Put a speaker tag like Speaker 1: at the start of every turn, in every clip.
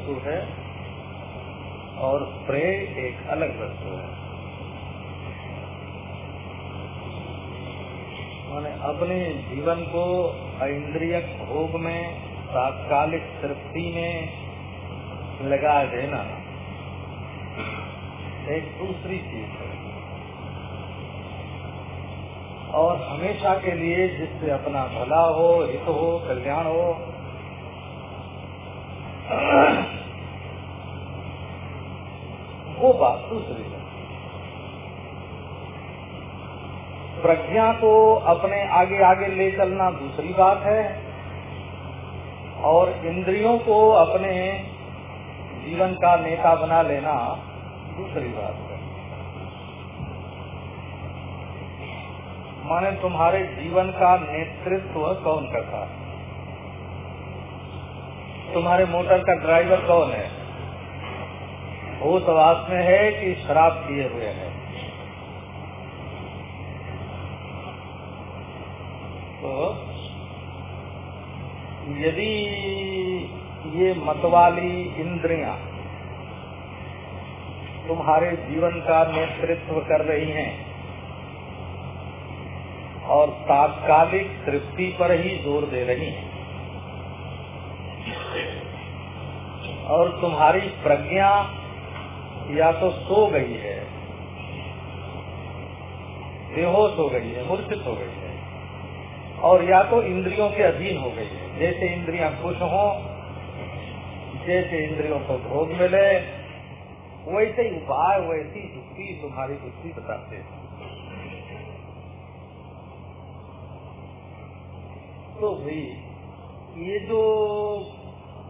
Speaker 1: वस्तु है और प्रेय एक अलग वस्तु है। मैंने अपने जीवन को इंद्रिय भोग में, तात्कालिक तृप्ति में लगा देना एक दूसरी चीज़ है। और हमेशा के लिए जिससे अपना भला हो, हित हो, कल्याण हो बात दूसरी है प्रज्ञा को अपने आगे आगे ले चलना दूसरी बात है और इंद्रियों को अपने जीवन का नेता बना लेना दूसरी बात है। माने तुम्हारे जीवन का नेतृत्व कौन करता तुम्हारे मोटर का ड्राइवर कौन है? वो सवास में है कि शराब किए हुए है। तो यदि ये मतवाली इंद्रियाँ तुम्हारे जीवन का नेतृत्व कर रही हैं और तात्कालिक तृप्ति पर ही ज़ोर दे रही है, और तुम्हारी प्रज्ञा या तो सो गई है, बेहोश हो गई है, मूर्छित हो गई है, और या तो इंद्रियों के अधीन हो गई है। जैसे इंद्रियाँ खुश हो, जैसे इंद्रियों को भोग मिले, वैसे ही उपाय, वैसी युक्ति तुम्हारी बुद्धि बताते हैं। तो भाई, ये जो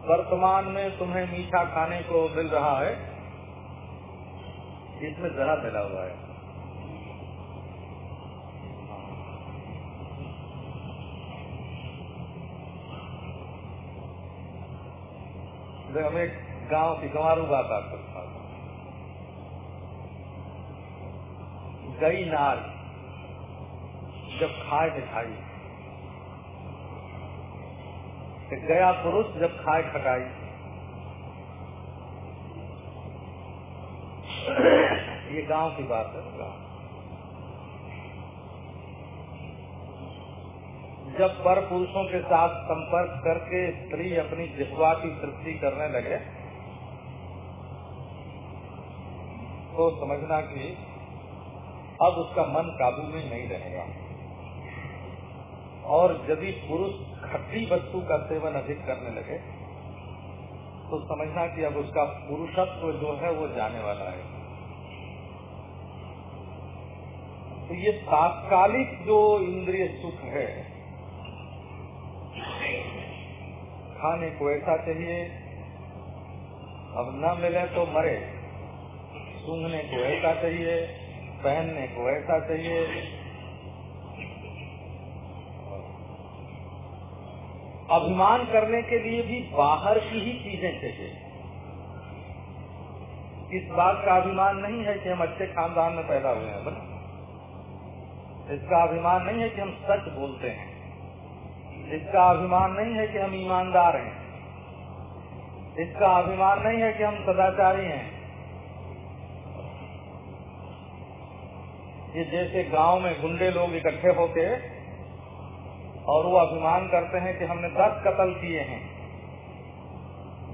Speaker 1: वर्तमान में तुम्हें मीठा खाने को मिल रहा है इसमें जरा मिला हुआ है। हमें गाँव की गंवारू बात आपको गई नार जब खाए मिठाई गया पुरुष जब खाए खटाई। ये गाँव की बात है जब पर पुरुषों के साथ संपर्क करके स्त्री अपनी जिह्वा की तृप्ति करने लगे तो समझना कि अब उसका मन काबू में नहीं रहेगा। और यदि पुरुष खट्टी वस्तु का सेवन अधिक करने लगे तो समझना कि अब उसका पुरुषत्व जो है वो जाने वाला है। तो ये तात्कालिक जो इंद्रिय सुख है, खाने को ऐसा चाहिए, अब न मिले तो मरे। सूंघने को ऐसा चाहिए, पहनने को ऐसा चाहिए। अभिमान करने के लिए भी बाहर की ही चीज़ें चाहिए। इस बात का अभिमान नहीं है कि हम अच्छे खानदान में पैदा हुए हैं, बना। इसका अभिमान नहीं है कि हम सच बोलते हैं। इसका अभिमान नहीं है कि हम ईमानदार हैं। इसका अभिमान नहीं है कि हम सदाचारी हैं। ये जैसे गाँव में गुंडे लोग इकट्ठे होते और वो अभिमान करते हैं कि हमने दस कत्ल किए हैं।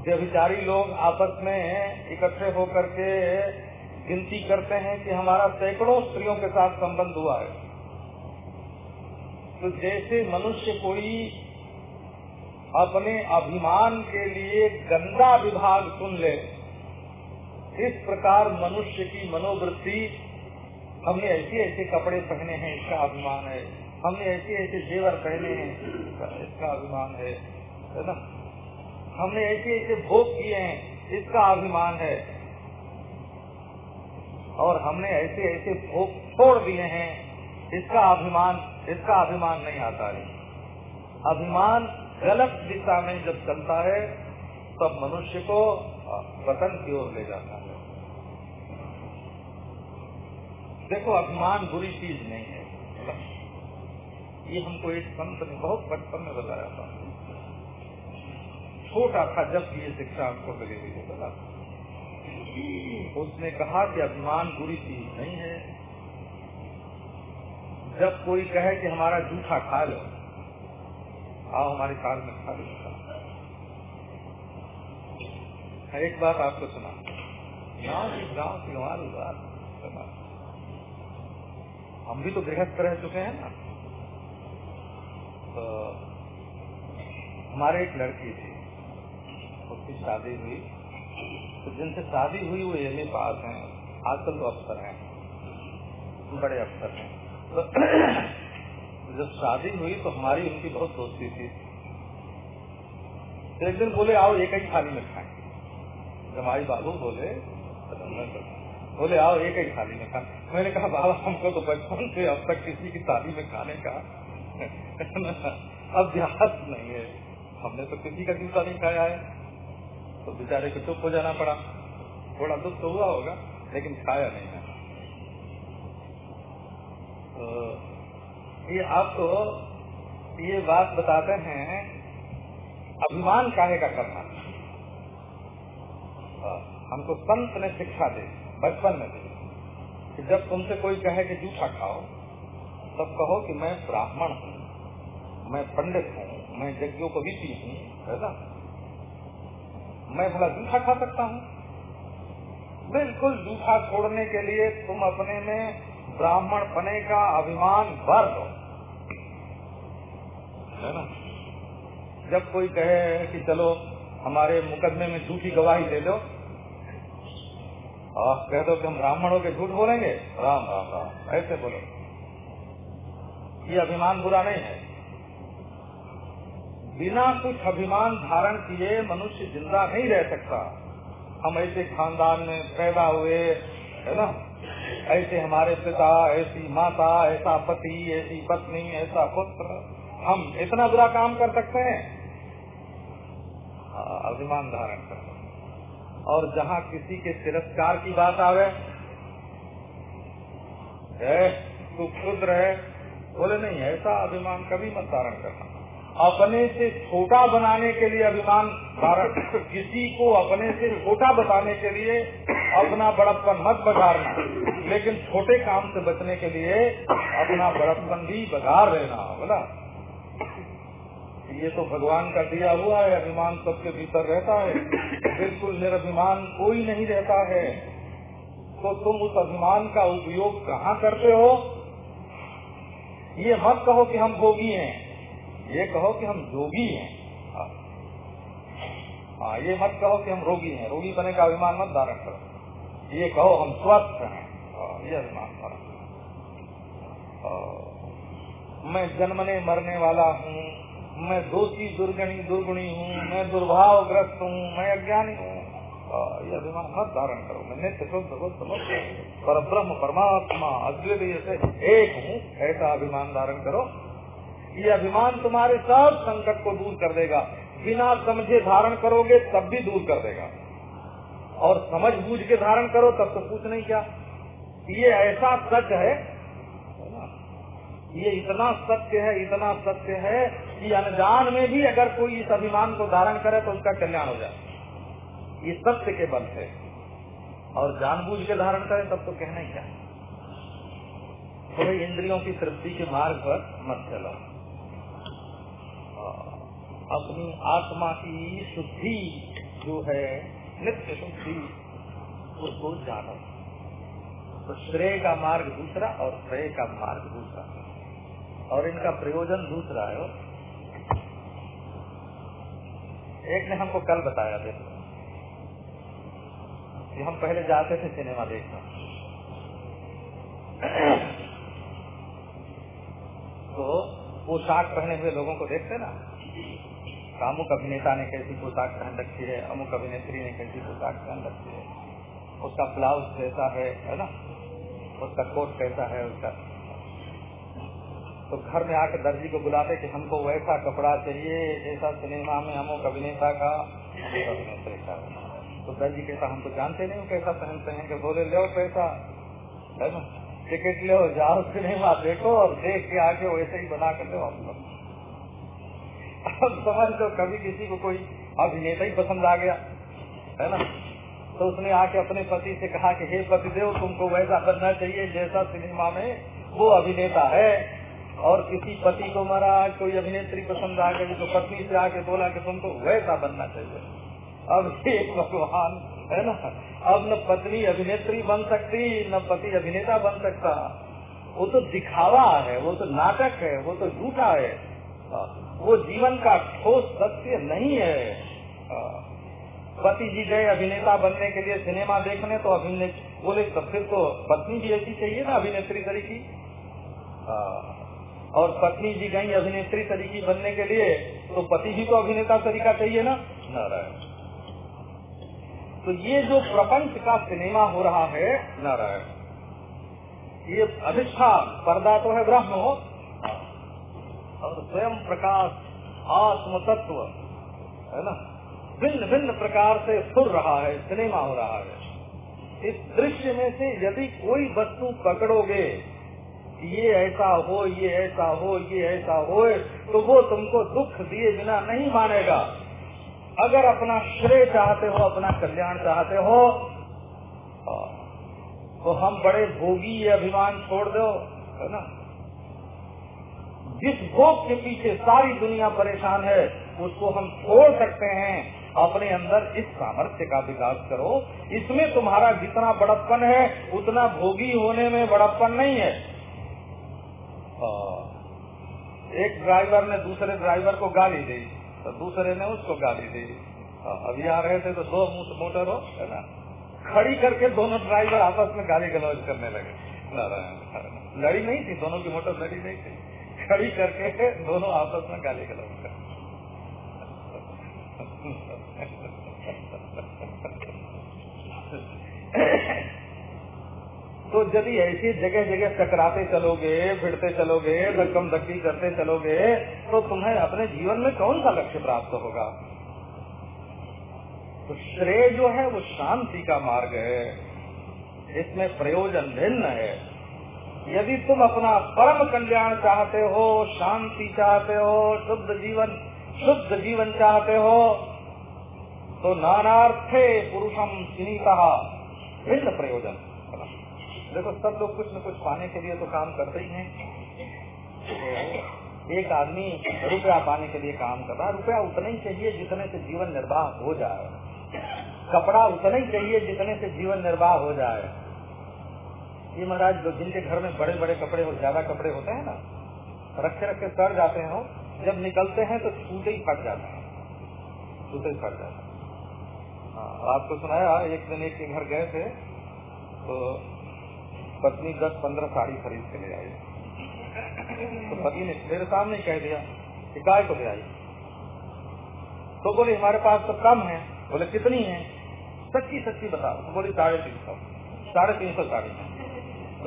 Speaker 1: व्यभिचारी लोग आपस में इकट्ठे होकर के गिनती करते हैं कि हमारा सैकड़ों स्त्रियों के साथ संबंध हुआ है। तो जैसे मनुष्य कोई अपने अभिमान के लिए गंदा विभाग सुन ले, इस प्रकार मनुष्य की मनोवृत्ति, हमने ऐसे ऐसे कपड़े पहने हैं, इसका अभिमान है। हमने ऐसे ऐसे जेवर पहने हैं, इसका अभिमान है। है ना? हमने ऐसे ऐसे भोग किए हैं, इसका अभिमान है। और हमने ऐसे ऐसे भोग छोड़ दिए हैं, इसका अभिमान इसका अभिमान नहीं आता है। अभिमान गलत दिशा में जब चलता है, तब मनुष्य को वतन की ओर ले जाता है। देखो, अभिमान बुरी चीज़ नहीं है। ये हमको एक संत ने बहुत बचपन में बताया था। छोटा था, जब ये शिक्षा हमको मिली हुई बोला उसने कहा कि अभिमान बुरी चीज़ नहीं है। जब कोई कहे कि हमारा जूठा खा लो, आओ हमारे कार में खा लो। एक बात आपको सुना। बात हम भी तो गृहस्थ रह चुके हैं ना। तो हमारे एक लड़की थी, उसकी शादी हुई। तो जिनसे शादी हुई, वो एम पास हैं। आजकल तो अफसर हैं। बड़े अफसर हैं। जब शादी हुई तो हमारी उनकी बहुत दोस्ती थी। तो एक दिन बोले, आओ, एक ही थाली में खाएँ। जमाई बाबू बोले बोले, आओ, एक ही थाली में खा। मैंने कहा, बाबा, हमको तो बचपन से अब तक किसी की थाली में खाने का अभ्यास नहीं है। हमने तो किसी का जूता नहीं खाया है। तो बेचारे को चुप हो जाना पड़ा। थोड़ा दुख तो हुआ होगा, लेकिन खाया नहीं है। ये आपको ये बात बताते हैं, अभिमान काहे का करना? हमको संत ने शिक्षा दी, बचपन में भी कि जब तुमसे कोई कहे कि जूठा खाओ, तब कहो कि मैं ब्राह्मण हूँ, मैं पंडित हूँ, मैं यज्ञों को भी हूँ, है ना? मैं भला जूठा खा सकता हूँ? बिल्कुल जूठा छोड़ने के लिए तुम अपने में ब्राह्मण पने का अभिमान भर दो। है ना? जब कोई कहे कि चलो, हमारे मुकदमे में झूठी गवाही दे दो और कह दो कि हम ब्राह्मणों के झूठ बोलेंगे? राम राम राम। ऐसे बोलो। ये अभिमान बुरा नहीं है। बिना कुछ अभिमान धारण किए मनुष्य ज़िंदा नहीं रह सकता। हम ऐसे खानदान में पैदा हुए, है ना? ऐसे हमारे पिता ऐसी माता ऐसा पति ऐसी पत्नी ऐसा पुत्र हम इतना बुरा काम कर सकते हैं? हाँ, अभिमान धारण कर और जहाँ किसी के तिरस्कार की बात आवे तू क्षुद्र है बोले नहीं ऐसा अभिमान कभी मत धारण करना। अपने से छोटा बनाने के लिए अभिमान धारण किसी को अपने से छोटा बताने के लिए अपना बड़प्पन मत बघारना। लेकिन छोटे काम से बचने के लिए अपना बड़प्पन भी बघार लेना बोला ये तो भगवान का दिया हुआ है, अभिमान सबके भीतर रहता है। बिल्कुल निरभिमान कोई नहीं रहता है। तो तुम उस अभिमान का उपयोग कहाँ करते हो? ये मत कहो कि हम भोगी हैं। ये कहो कि हम जोगी हैं। हाँ। ये मत कहो कि हम रोगी हैं। रोगी बने का अभिमान मत धारण करो। ये कहो हम स्वस्थ हैं। ये अभिमान धारण मैं जन्मने मरने वाला हूँ। मैं दोषी, दुर्गणी, दुर्गुणी हूँ। मैं दुर्भाव ग्रस्त हूँ। मैं अज्ञानी हूँ। ये अभिमान मत धारण करो। मैं नित्य शुद्ध, बुद्ध पर ब्रह्म परमात्मा, अद्वितीय से एक हूँ। ऐसा अभिमान धारण करो। ये अभिमान तुम्हारे सब संकट को दूर कर देगा। बिना समझे धारण करोगे, तब भी दूर कर देगा। और समझ बूझ के धारण करो, तब तो कुछ नहीं क्या। ये ऐसा सच है, ये इतना सत्य है, इतना सत्य है कि अनजान में भी अगर कोई इस अभिमान को धारण करे तो उसका कल्याण हो जाए। ये सत्य के बल है। और जानबूझ के धारण करे, तब तो कहना ही क्या। थोड़े इंद्रियों की तृप्ति के मार्ग पर मत चलो। अपनी आत्मा की शुद्धि जो है, नित्य शुद्धि, उसको जानो। तो श्रेय का मार्ग दूसरा और श्रेय का मार्ग दूसरा। और इनका प्रयोजन दूसरा है। एक ने हमको कल बताया देखो कि हम पहले जाते थे सिनेमा देखने। तो पोशाक पहने हुए लोगों को देखते ना? अमुक अभिनेता ने कैसी पोशाक पहन रखी है, अमुक अभिनेत्री ने कैसी पोशाक पहन रखी है। उसका ब्लाउज कैसा है है ना? उसका कोट कैसा है, उसका। तो घर में आके दर्जी को बुलाते कि हमको वैसा कपड़ा चाहिए, ऐसा सिनेमा में अमुक अभिनेता का। अभिनेत्री का तो दर्जी कैसा हम तो जानते नहीं कैसा पहनते हैं कि बोले, लो पैसा। है ना? टिकट लो, जाओ सिनेमा, देखो और देख के आके वैसे ही बना कर लो आप अब समझ लो कभी किसी को कोई अभिनेता ही पसंद आ गया, है ना? तो उसने आके अपने पति से कहा कि, हे पति देव तुमको वैसा बनना चाहिए जैसा सिनेमा में वो अभिनेता है। और किसी पति को मरा, कोई अभिनेत्री पसंद आ गई तो पत्नी से आके बोला कि तुमको वैसा बनना चाहिए। अब एक भगवान, है ना? अब न पत्नी अभिनेत्री बन सकती, न पति अभिनेता बन सकता। वो तो दिखावा है, वो तो नाटक है, वो तो झूठा है। वो जीवन का ठोस सत्य नहीं है। पति जी गए अभिनेता बनने के लिए सिनेमा देखने तो अभिनेत बोले तो फिर तो पत्नी भी ऐसी चाहिए ना अभिनेत्री तरीकी और पत्नी जी गई अभिनेत्री तरीकी बनने के लिए तो पति भी तो अभिनेता तरीका चाहिए ना? नारायण। तो ये जो प्रपंच का सिनेमा हो रहा है, नारायण, ये अधिष्ठा पर्दा तो है ब्रह्म और स्वयं प्रकाश आत्म तत्व है ना? भिन्न भिन्न प्रकार से सुर रहा है, सिनेमा हो रहा है। इस दृश्य में से यदि कोई वस्तु पकड़ोगे, ये ऐसा हो, ये ऐसा हो, ये ऐसा हो तो वो तुमको दुख दिए बिना नहीं मानेगा। अगर अपना श्रेय चाहते हो, अपना कल्याण चाहते हो तो हम बड़े भोगी ये अभिमान छोड़ दो, है ना? जिस भोग के पीछे सारी दुनिया परेशान है, उसको हम छोड़ सकते हैं। अपने अंदर इस सामर्थ्य का विकास करो। इसमें तुम्हारा जितना बड़प्पन है, उतना भोगी होने में बड़प्पन नहीं है। एक ड्राइवर ने दूसरे ड्राइवर को गाली दी तो दूसरे ने उसको गाली दी। अभी आ रहे थे तो दो मोटर हो, है ना? खड़ी करके दोनों ड्राइवर आपस में गाली गलौज करने लगे। लड़ी नहीं थी, दोनों की मोटर लड़ी नहीं थी। खड़ी करके दोनों आपस में गाली गलौज कर तो यदि ऐसी जगह जगह टकराते चलोगे, भिड़ते चलोगे धक्कम धक्की करते चलोगे तो तुम्हें अपने जीवन में कौन सा लक्ष्य प्राप्त होगा? तो श्रेय जो है वो शांति का मार्ग है। इसमें प्रयोजन भिन्न है। यदि तुम अपना परम कल्याण चाहते हो, शांति चाहते हो, शुद्ध जीवन शुद्ध जीवन चाहते हो तो नानार्थे पुरुषम सीता भिन्न प्रयोजन। देखो, सब लोग कुछ न कुछ पाने के लिए तो काम करते ही हैं। एक आदमी रुपया पाने के लिए काम कर रहा है। रुपया उतना ही चाहिए जितने से जीवन निर्वाह हो जाए। कपड़ा उतना ही चाहिए जितने से जीवन निर्वाह हो जाए। ये महाराज जो जिनके घर में बड़े बड़े कपड़े हो ज़्यादा कपड़े होते हैं ना रखे रखे सड़ जाते हैं जब निकलते हैं तो छूटे ही फट जाते हैं। छूटे ही फट जाते हैं। हाँ, आपको सुनाया एक दिन एक के घर गए थे तो पत्नी दस पंद्रह साड़ी खरीद के ले आई। तो पति ने मेरे सामने कह दिया कि गाय को ले आई। तो बोले हमारे पास तो कम है। बोले कितनी है? सच्ची सच्ची बताओ। तो बोली साढ़े तीन सौ। साढ़े तीन सौ साड़ी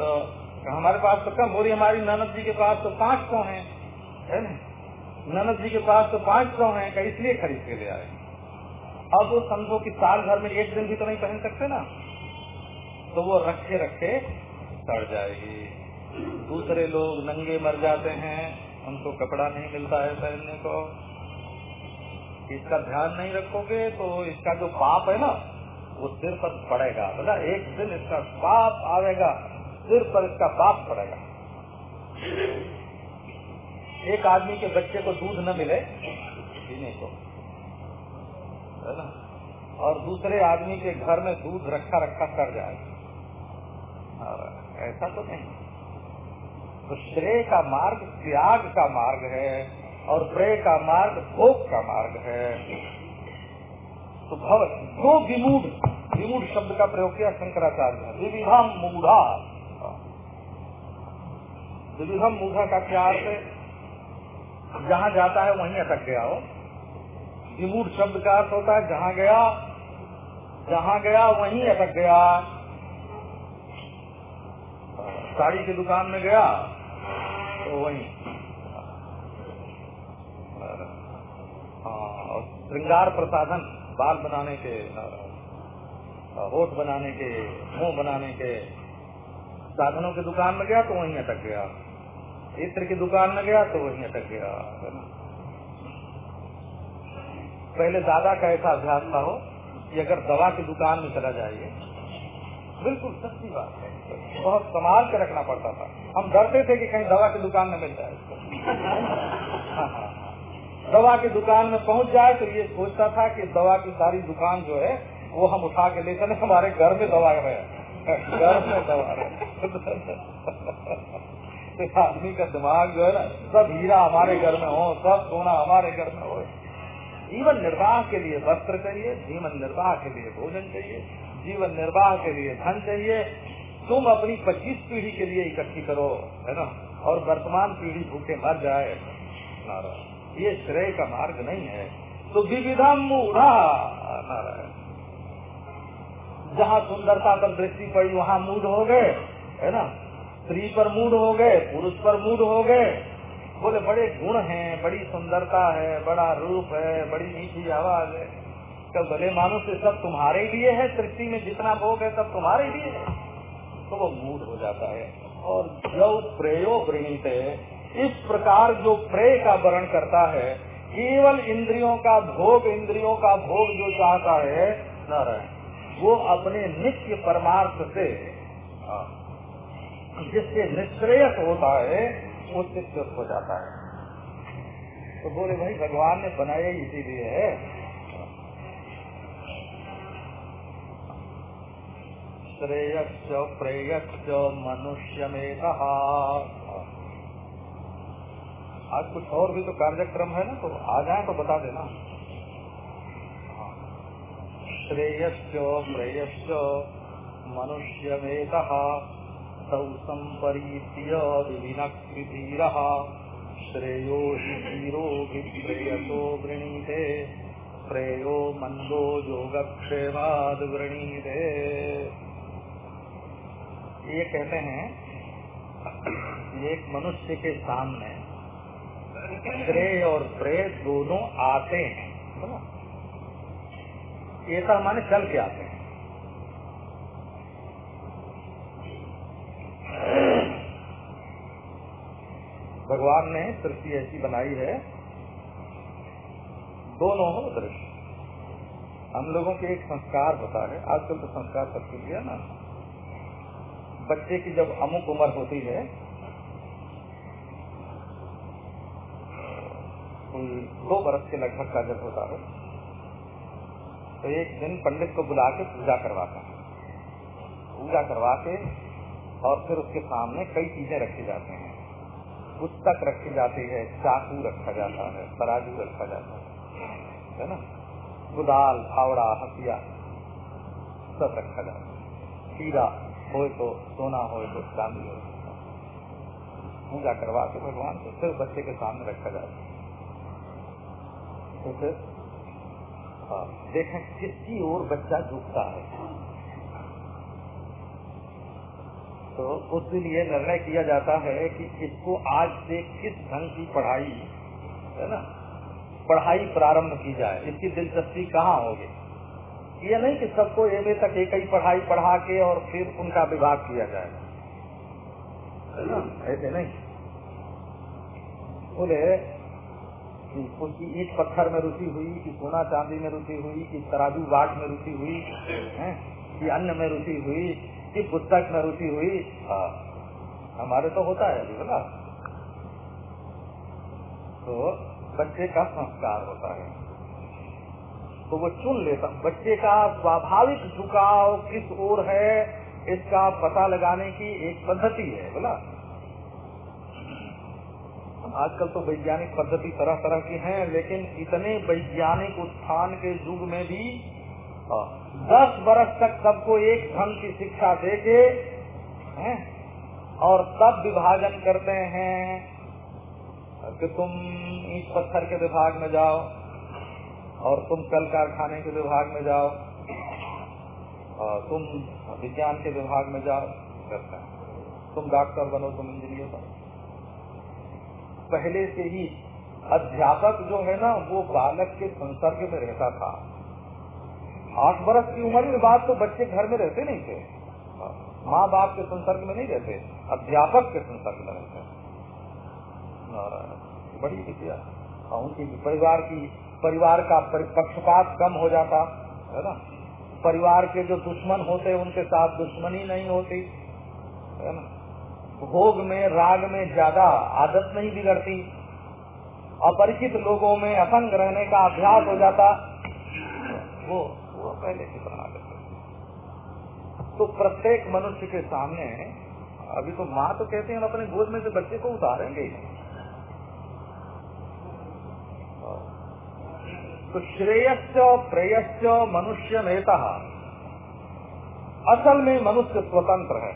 Speaker 1: तो हमारे पास तो कम बोली हमारी ननद जी के पास तो पाँच सौ है ननद जी के पास तो पाँच सौ है इसलिए खरीद के ले आए। अब वो समझो कि साल भर में एक दिन भी तो नहीं पहन सकते ना। तो वो रखे रखे सड़ जाएगी। दूसरे लोग नंगे मर जाते हैं, उनको कपड़ा नहीं मिलता है पहनने को। इसका ध्यान नहीं रखोगे तो इसका जो पाप है ना, वो सिर पर पड़ेगा। बोला, एक दिन इसका पाप आवेगा। सिर पर इसका बाप पड़ेगा। एक आदमी के बच्चे को दूध न मिले, पीने को, है ना? और दूसरे आदमी के घर में दूध रखा रखा कर जाए। ऐसा तो नहीं। तो श्रेय का मार्ग त्याग का मार्ग है, और प्रेय का मार्ग भोग का मार्ग है। तो भव दो विमूढ़ विमूढ़ शब्द का प्रयोग किया शंकराचार्य विविधा विविधम विविधम मूढ़ा का क्या है जहाँ जाता है वहीं अटक गया हो। विमूढ़ शब्द का अर्थ होता है जहाँ गया जहाँ गया वहीं अटक गया। साड़ी की दुकान में गया तो वहीं। हाँ, श्रृंगार प्रसाधन बाल बनाने के होठ बनाने के मुँह बनाने के साधनों की दुकान में गया तो वहीं अटक गया। इत्र की दुकान में गया तो वहीं अटक गया पहले दादा का ऐसा अभ्यास था हो कि अगर दवा की दुकान में चला जाइए, बिल्कुल सच्ची बात है। बहुत संभाल के रखना पड़ता था। हम डरते थे कि कहीं दवा की दुकान में मिल जाए। दवा की दुकान में पहुँच जाए तो ये सोचता था कि दवा की सारी दुकान जो है, वो हम उठा के ले चले, हमारे घर में दवा है। घर में दवा है। आदमी का दिमाग जो है ना, सब हीरा हमारे घर में हो, सब सोना हमारे घर में हो। जीवन निर्वाह के लिए वस्त्र चाहिए, जीवन निर्वाह के लिए भोजन चाहिए, जीवन निर्वाह के लिए धन चाहिए। तुम अपनी पच्चीस पीढ़ी के लिए इकट्ठी करो, है ना? और वर्तमान पीढ़ी भूखे मर जाए। नारायण, ये श्रेय का मार्ग नहीं है। तो विविधा मूढ़ा नारायण। जहाँ सुंदरता पर दृष्टि पड़ी, वहाँ मूड हो गए, है ना? स्त्री पर मूड हो गए, पुरुष पर मूड हो गए। बोले, बड़े गुण हैं, बड़ी सुंदरता है, बड़ा रूप है, बड़ी मीठी आवाज़ है। कल भले मानो से सब तुम्हारे लिए है, सृष्टि में जितना भोग है, सब तुम्हारे लिए है। तो वो मूड हो जाता है। और जो प्रयो वृणित इस प्रकार जो प्रेय का वर्ण करता है, केवल इंद्रियों का भोग, इंद्रियों का भोग जो चाहता है न वो अपने नित्य परमार्थ से जिससे निश्रेयस होता है, वो चित्त हो जाता है। तो बोले, भाई, भगवान ने बनाया इसीलिए है। श्रेयश्च प्रेयश्च मनुष्य में कहा आज कुछ और भी तो कार्यक्रम है ना तो आ जाए तो बता देना। श्रेयस् मनुष्य में मनुष्यमेतः। तौ श्रेयो धीरोभिप्रेयसो वृणीते। योगक्षेमाद वृणीते। ये कहते हैं, एक मनुष्य के सामने श्रेय और प्रेय दोनों आते हैं ऐसा माने चल के आते हैं। भगवान ने सृष्टि ऐसी बनाई है, दोनों दृश्य हम लोगों के एक संस्कार होता है, आजकल तो संस्कार सबके लिए ना। बच्चे की जब अमुक उम्र होती है दो बरस के लगभग का जब होता है तो एक दिन पंडित को बुला के पूजा करवाता है। पूजा करवा के और फिर उसके सामने कई चीज़ें रखी जाती हैं। पुस्तक रखी जाती है चाकू रखा जाता है तराजू रखा जाता है है ना? गुदाल फावड़ा हथिया सब रखा जाता है। हीरा हो तो सोना हो तो चांदी हो पूजा करवा के भगवान को फिर बच्चे के सामने रखा जाता है। तो फिर हाँ, देखें किसकी ओर बच्चा झुकता है। तो उस दिन ये निर्णय किया जाता है कि इसको आज से किस ढंग की पढ़ाई, है ना, पढ़ाई प्रारंभ की जाए, इसकी दिलचस्पी कहाँ होगी? ये नहीं कि सबको एम ए तक एक ही पढ़ाई पढ़ा के और फिर उनका विभाग किया जाए, है ना, ऐसे नहीं। बोले कि उनकी ईट पत्थर में रुचि हुई, कि सोना चांदी में रुचि हुई, कि तराजू बाट में रुचि हुई, है, कि अन्न में रुचि हुई कि पुस्तक में रुचि हुई हाँ हमारे तो होता है बोला। तो बच्चे का संस्कार होता है। तो वो चुन लेता, बच्चे का स्वाभाविक झुकाव किस ओर है, इसका पता लगाने की एक पद्धति है, बोला। आजकल तो वैज्ञानिक पद्धति तरह तरह की हैं, लेकिन इतने वैज्ञानिक उत्थान के युग में भी दस बरस तक सबको एक ढंग की शिक्षा दे के और तब विभाजन करते हैं। कि तुम ईट पत्थर के विभाग में जाओ, और तुम कल कारखाने के विभाग में जाओ, और तुम विज्ञान के विभाग में जाओ, करता तुम डॉक्टर बनो, तुम इंजीनियर बनो। पहले से ही अध्यापक जो है ना, वो बालक के संसर्ग में रहता था। आठ बरस की उम्र के बाद तो बच्चे घर में रहते नहीं थे। माँ बाप के संसर्ग में नहीं रहते, अध्यापक के संसर्ग में रहते। बड़ी विद्या। उनकी परिवार की, परिवार का पक्षपात कम हो जाता, है ना? परिवार के जो दुश्मन होते, उनके साथ दुश्मनी नहीं होती, है ना? भोग में, राग में ज़्यादा आदत नहीं बिगड़ती। अपरिचित लोगों में असंग रहने का अभ्यास हो जाता। वो वो पहले की बना देते तो प्रत्येक मनुष्य के सामने, अभी तो माँ तो कहते हैं, हम अपने गोद में से बच्चे को उतारेंगे। तो श्रेयश्च प्रेयश्च मनुष्य नेता। असल में मनुष्य स्वतंत्र है।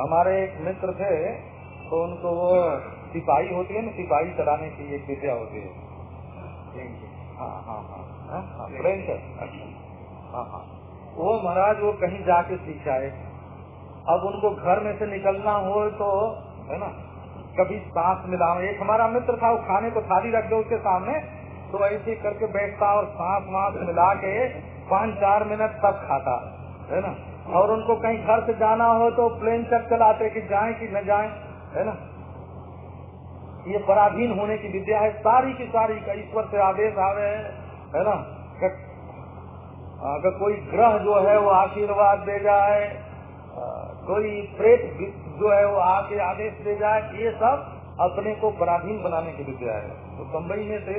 Speaker 1: हमारे एक मित्र थे तो उनको वो सिपाही होती है ना, सिपाही चलाने की एक विद्या होती है। हाँ हाँ हाँ हाँ हाँ वो महाराज वो कहीं जाके सीख आए। अब उनको घर में से निकलना हो तो है ना कभी सांस मिलाओ एक हमारा मित्र था वो खाने को थाली रख दो उसके सामने तो ऐसे करके बैठता और सांस वास मिला के पाँच चार मिनट तक खाता है ना। और उनको कहीं घर से जाना हो तो प्लेन चक चलाते कि जाए कि न जाए है ना। ये पराधीन होने की विद्या है। सारी की सारी का ईश्वर से आदेश आ आवे है ना? अगर कोई ग्रह जो है, वो आशीर्वाद दे जाए कोई प्रेत जो है, वो आके आदेश दे जाए, ये सब अपने को पराधीन बनाने की विद्या है। तो बम्बई में से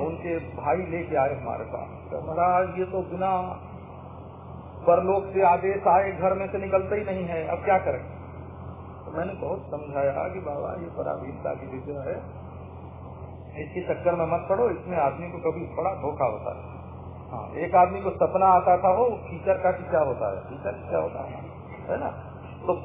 Speaker 1: उनके भाई लेके आए हमारे पास। तो महाराज, ये तो बिना परलोक से आदेश आए, घर में से निकलते ही नहीं है। अब क्या करें? तो मैंने बहुत समझाया कि बाबा, ये पराधीनता की विद्या है, इसके चक्कर में मत पड़ो, इसमें आदमी को कभी बड़ा धोखा होता है। हाँ एक आदमी को सपना आता था, वो कीचड़ का क्या होता है, कीचड़ क्या होता है है ना? तो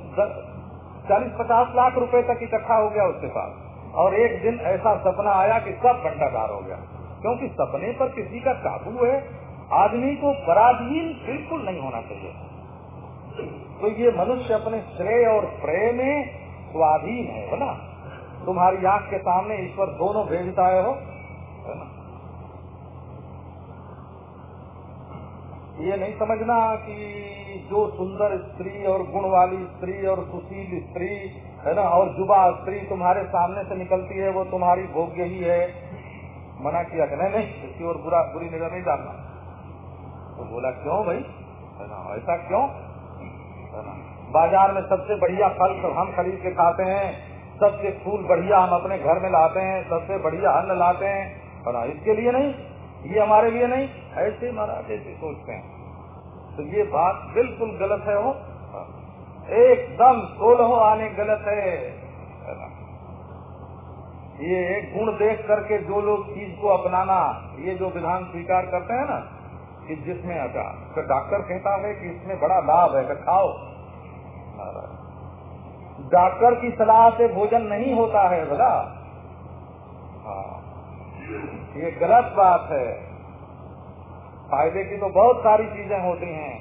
Speaker 1: चालीस पचास लाख रुपए तक इकट्ठा हो गया उसके पास, और एक दिन ऐसा सपना आया कि सब घंटादार हो गया, क्योंकि सपने पर किसी का काबू है। आदमी को पराधीन बिल्कुल नहीं होना चाहिए। तो ये मनुष्य अपने श्रेय और प्रेय में स्वाधीन है बोला तुम्हारी आँख के सामने ईश्वर दोनों भेजता है, हो है ये नहीं समझना कि जो सुंदर स्त्री और गुण वाली स्त्री और सुशील स्त्री, है ना, और जुबा स्त्री तुम्हारे सामने से निकलती है, वो तुम्हारी भोग्य ही है। मना किया कि नहीं नहीं, इसकी और बुरा बुरी नज़र नहीं डालना। तो बोला, क्यों भाई? है ना, ऐसा क्यों? बाज़ार में सबसे बढ़िया फल सब हम खरीद के खाते हैं, सबसे फूल बढ़िया हम अपने घर में लाते हैं, सबसे बढ़िया अन्न लाते हैं। ना इसके लिए नहीं, ये हमारे लिए नहीं, ऐसे महाराज ऐसे सोचते हैं। तो ये बात बिल्कुल गलत है वो एकदम सोलह आने गलत है। ये गुण देख करके जो लोग चीज़ को अपनाना, ये जो विधान स्वीकार करते हैं ना कि जिसमें आता तो डॉक्टर कहता है कि इसमें बड़ा लाभ है तो खाओ। डॉक्टर की सलाह से भोजन नहीं होता है बोला हाँ। ये गलत बात है। फ़ायदे की तो बहुत सारी चीज़ें होती हैं।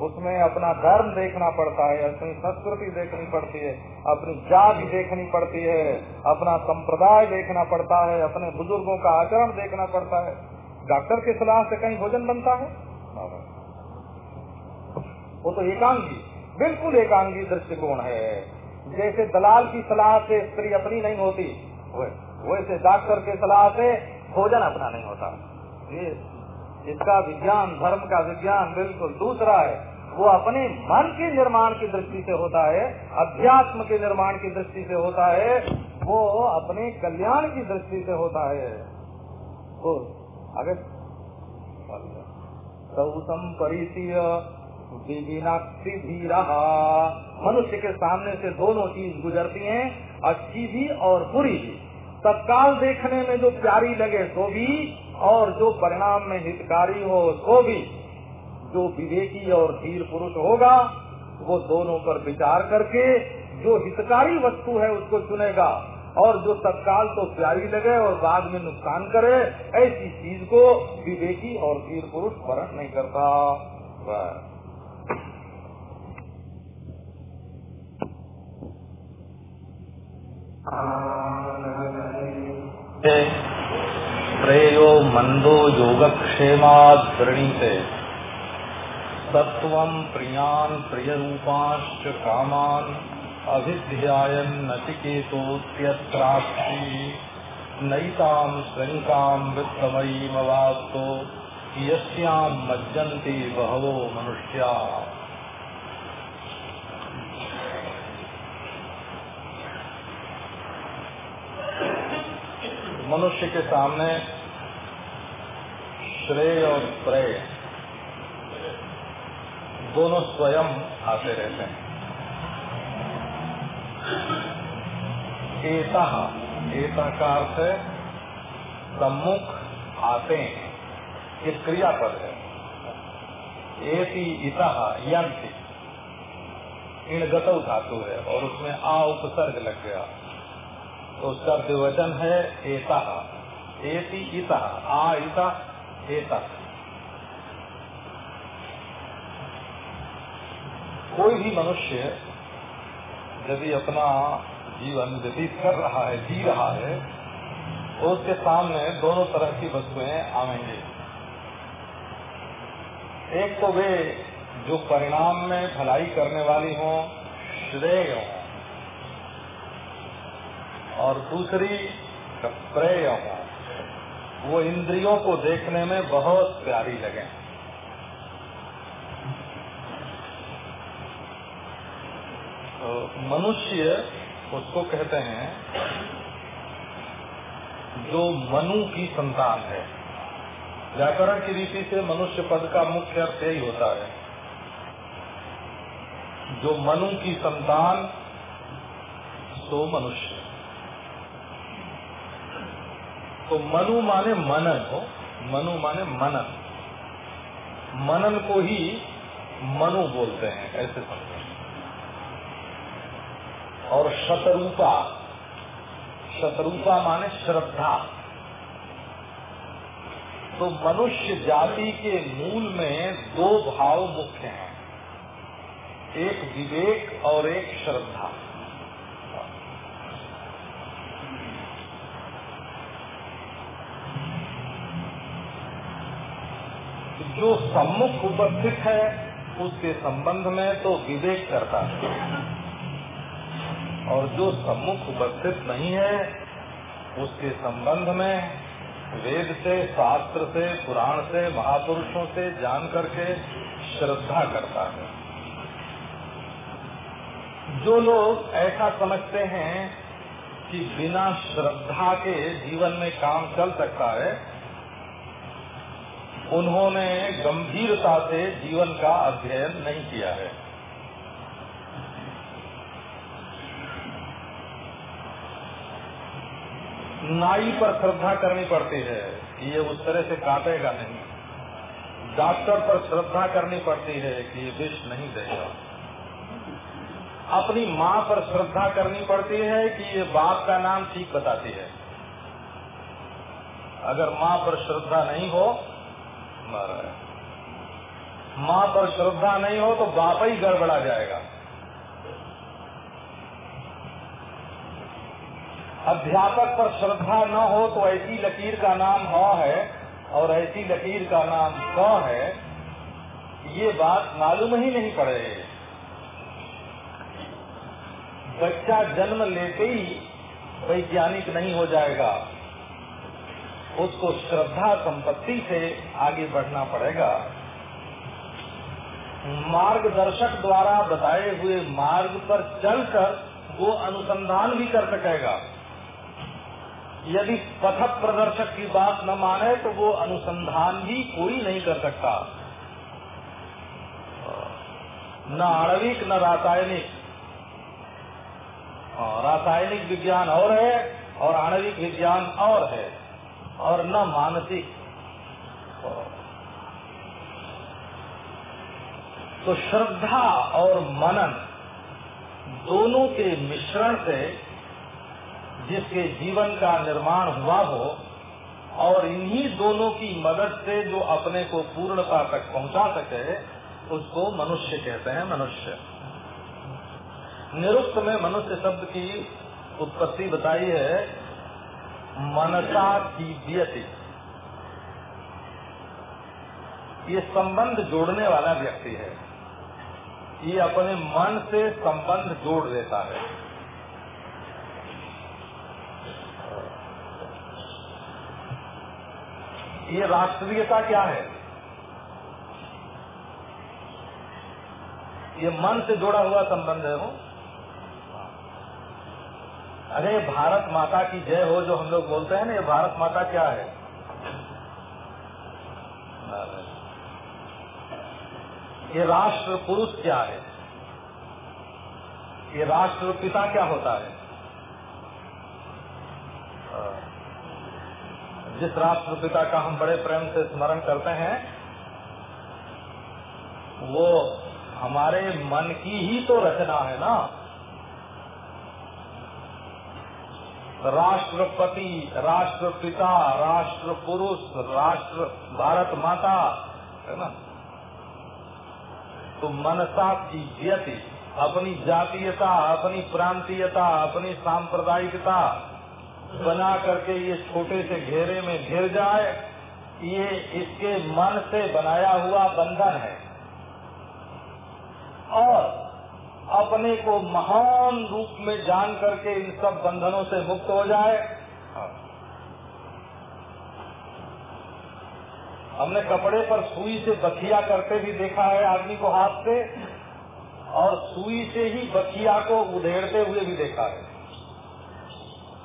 Speaker 1: उसमें अपना धर्म देखना पड़ता है, अपनी संस्कृति देखनी पड़ती है, अपनी जाति देखनी पड़ती है, अपना संप्रदाय देखना पड़ता है, अपने बुज़ुर्गों का आचरण देखना पड़ता है। डॉक्टर की सलाह से कहीं भोजन बनता है? वो तो एकांगी, बिल्कुल एकांगी दृष्टिकोण है। जैसे दलाल की सलाह से स्त्री अपनी नहीं होती वैसे डॉक्टर के सलाह से भोजन अपना नहीं होता। ये इसका विज्ञान, धर्म का विज्ञान बिल्कुल दूसरा है, वो अपने मन के निर्माण की दृष्टि से होता है, अध्यात्म के निर्माण की दृष्टि से होता है, वो अपने कल्याण की दृष्टि से होता है। आगे सौतम परिचय भी रहा मनुष्य के सामने से दोनों चीज़ गुजरती हैं, अच्छी भी और बुरी भी। तत्काल देखने में जो प्यारी लगे तो भी, और जो परिणाम में हितकारी हो तो भी। जो विवेकी और धीर पुरुष होगा, वो दोनों पर विचार करके, जो हितकारी वस्तु है, उसको चुनेगा। और जो तत्काल तो प्यारी लगे और बाद में नुकसान करे, ऐसी चीज़ को विवेकी और वीर पुरुष वरण नहीं करता। श्रेयो मंदो से तत्व प्रियान प्रिय रूपांश कामान। अभिध्यायन नचिकेतोत्यत्राक्षी नैताम शृंकाम वित्तमयी मवास्तो यस्याम मज्जन्ति बहवो मनुष्या। मनुष्य के सामने श्रेय और प्रेय दोनों स्वयं आते रहते हैं। एता का अर्थ है, सम्मुख आते हैं। ये क्रियापद है। एति इता यंति इन गतव धातु है, और उसमें आ उपसर्ग लग गया। तो उसका द्विवचन है एता। एति इता, आ इता, एता। कोई भी मनुष्य यदि अपना जीवन व्यतीत कर रहा है, जी रहा है, उसके सामने दोनों तरह की वस्तुएँ आवेंगे। एक तो वे जो परिणाम में भलाई करने वाली हों, श्रेय हो, और दूसरी प्रेय हो, वो इंद्रियों को देखने में बहुत प्यारी लगे। मनुष्य उसको कहते हैं जो मनु की संतान है। व्याकरण की रीति से मनुष्य पद का मुख्य अर्थ यही होता है। जो मनु की संतान, सो मनुष्य। तो मनु माने मनन हो, मनु माने मनन। मनन को ही मनु बोलते हैं, ऐसे समझे। और शतरूपा। शतरूपा माने श्रद्धा। तो मनुष्य जाति के मूल में दो भाव मुख्य हैं। एक विवेक और एक श्रद्धा। जो सम्मुख उपस्थित है, उसके संबंध में तो विवेक करता है। और जो सम्मुख उपस्थित नहीं है, उसके संबंध में वेद से, शास्त्र से, पुराण से, महापुरुषों से जान करके श्रद्धा करता है। जो लोग ऐसा समझते हैं कि बिना श्रद्धा के जीवन में काम चल सकता है, उन्होंने गंभीरता से जीवन का अध्ययन नहीं किया है। नाई पर श्रद्धा करनी पड़ती है। कि ये उस तरह से काटेगा नहीं। डॉक्टर पर श्रद्धा करनी पड़ती है कि ये विष नहीं देगा। अपनी माँ पर श्रद्धा करनी पड़ती है कि ये बाप का नाम ठीक बताती है। अगर माँ पर श्रद्धा नहीं हो माँ पर श्रद्धा नहीं हो तो बाप ही गड़बड़ा जाएगा। अध्यापक पर श्रद्धा न हो तो ऐसी लकीर का नाम ह है और ऐसी लकीर का नाम क है, ये बात मालूम ही नहीं पड़े। बच्चा जन्म लेते ही वैज्ञानिक नहीं हो जाएगा। उसको श्रद्धा संपत्ति से आगे बढ़ना पड़ेगा। मार्गदर्शक द्वारा बताए हुए मार्ग पर चलकर वो अनुसंधान भी कर सकेगा। यदि पथ प्रदर्शक की बात न माने तो वो अनुसंधान भी कोई नहीं कर सकता। न आणविक, न रासायनिक। रासायनिक विज्ञान और है, और आणविक विज्ञान और है, और न मानसिक। तो श्रद्धा और मनन दोनों के मिश्रण से जिसके जीवन का निर्माण हुआ हो और इन्हीं दोनों की मदद से जो अपने को पूर्णता तक पहुँचा सके, उसको मनुष्य कहते हैं मनुष्य। निरुक्त में मनुष्य शब्द की उत्पत्ति बताई है, मनसा की व्यति ये संबंध जोड़ने वाला व्यक्ति है। ये अपने मन से संबंध जोड़ देता है। ये राष्ट्रीयता क्या है? ये मन से जुड़ा हुआ संबंध है वो। अरे, भारत माता की जय हो जो हम लोग बोलते हैं ना, ये भारत माता क्या है? ये राष्ट्र पुरुष क्या है? ये राष्ट्र पिता क्या होता है? जिस राष्ट्रपिता का हम बड़े प्रेम से स्मरण करते हैं, वो हमारे मन की ही तो रचना है ना? राष्ट्रपति, राष्ट्रपिता राष्ट्र पुरुष राष्ट्र, भारत माता, है ना? तो मनसा की व्यति अपनी जातीयता, अपनी प्रांतीयता, अपनी सांप्रदायिकता बना करके ये छोटे से घेरे में घिर जाए, ये इसके मन से बनाया हुआ बंधन है। और अपने को महान रूप में जान करके इन सब बंधनों से मुक्त हो जाए। हमने कपड़े पर सुई से बखिया करते भी देखा है आदमी को हाथ से, और सुई से ही बखिया को उधेड़ते हुए भी देखा है।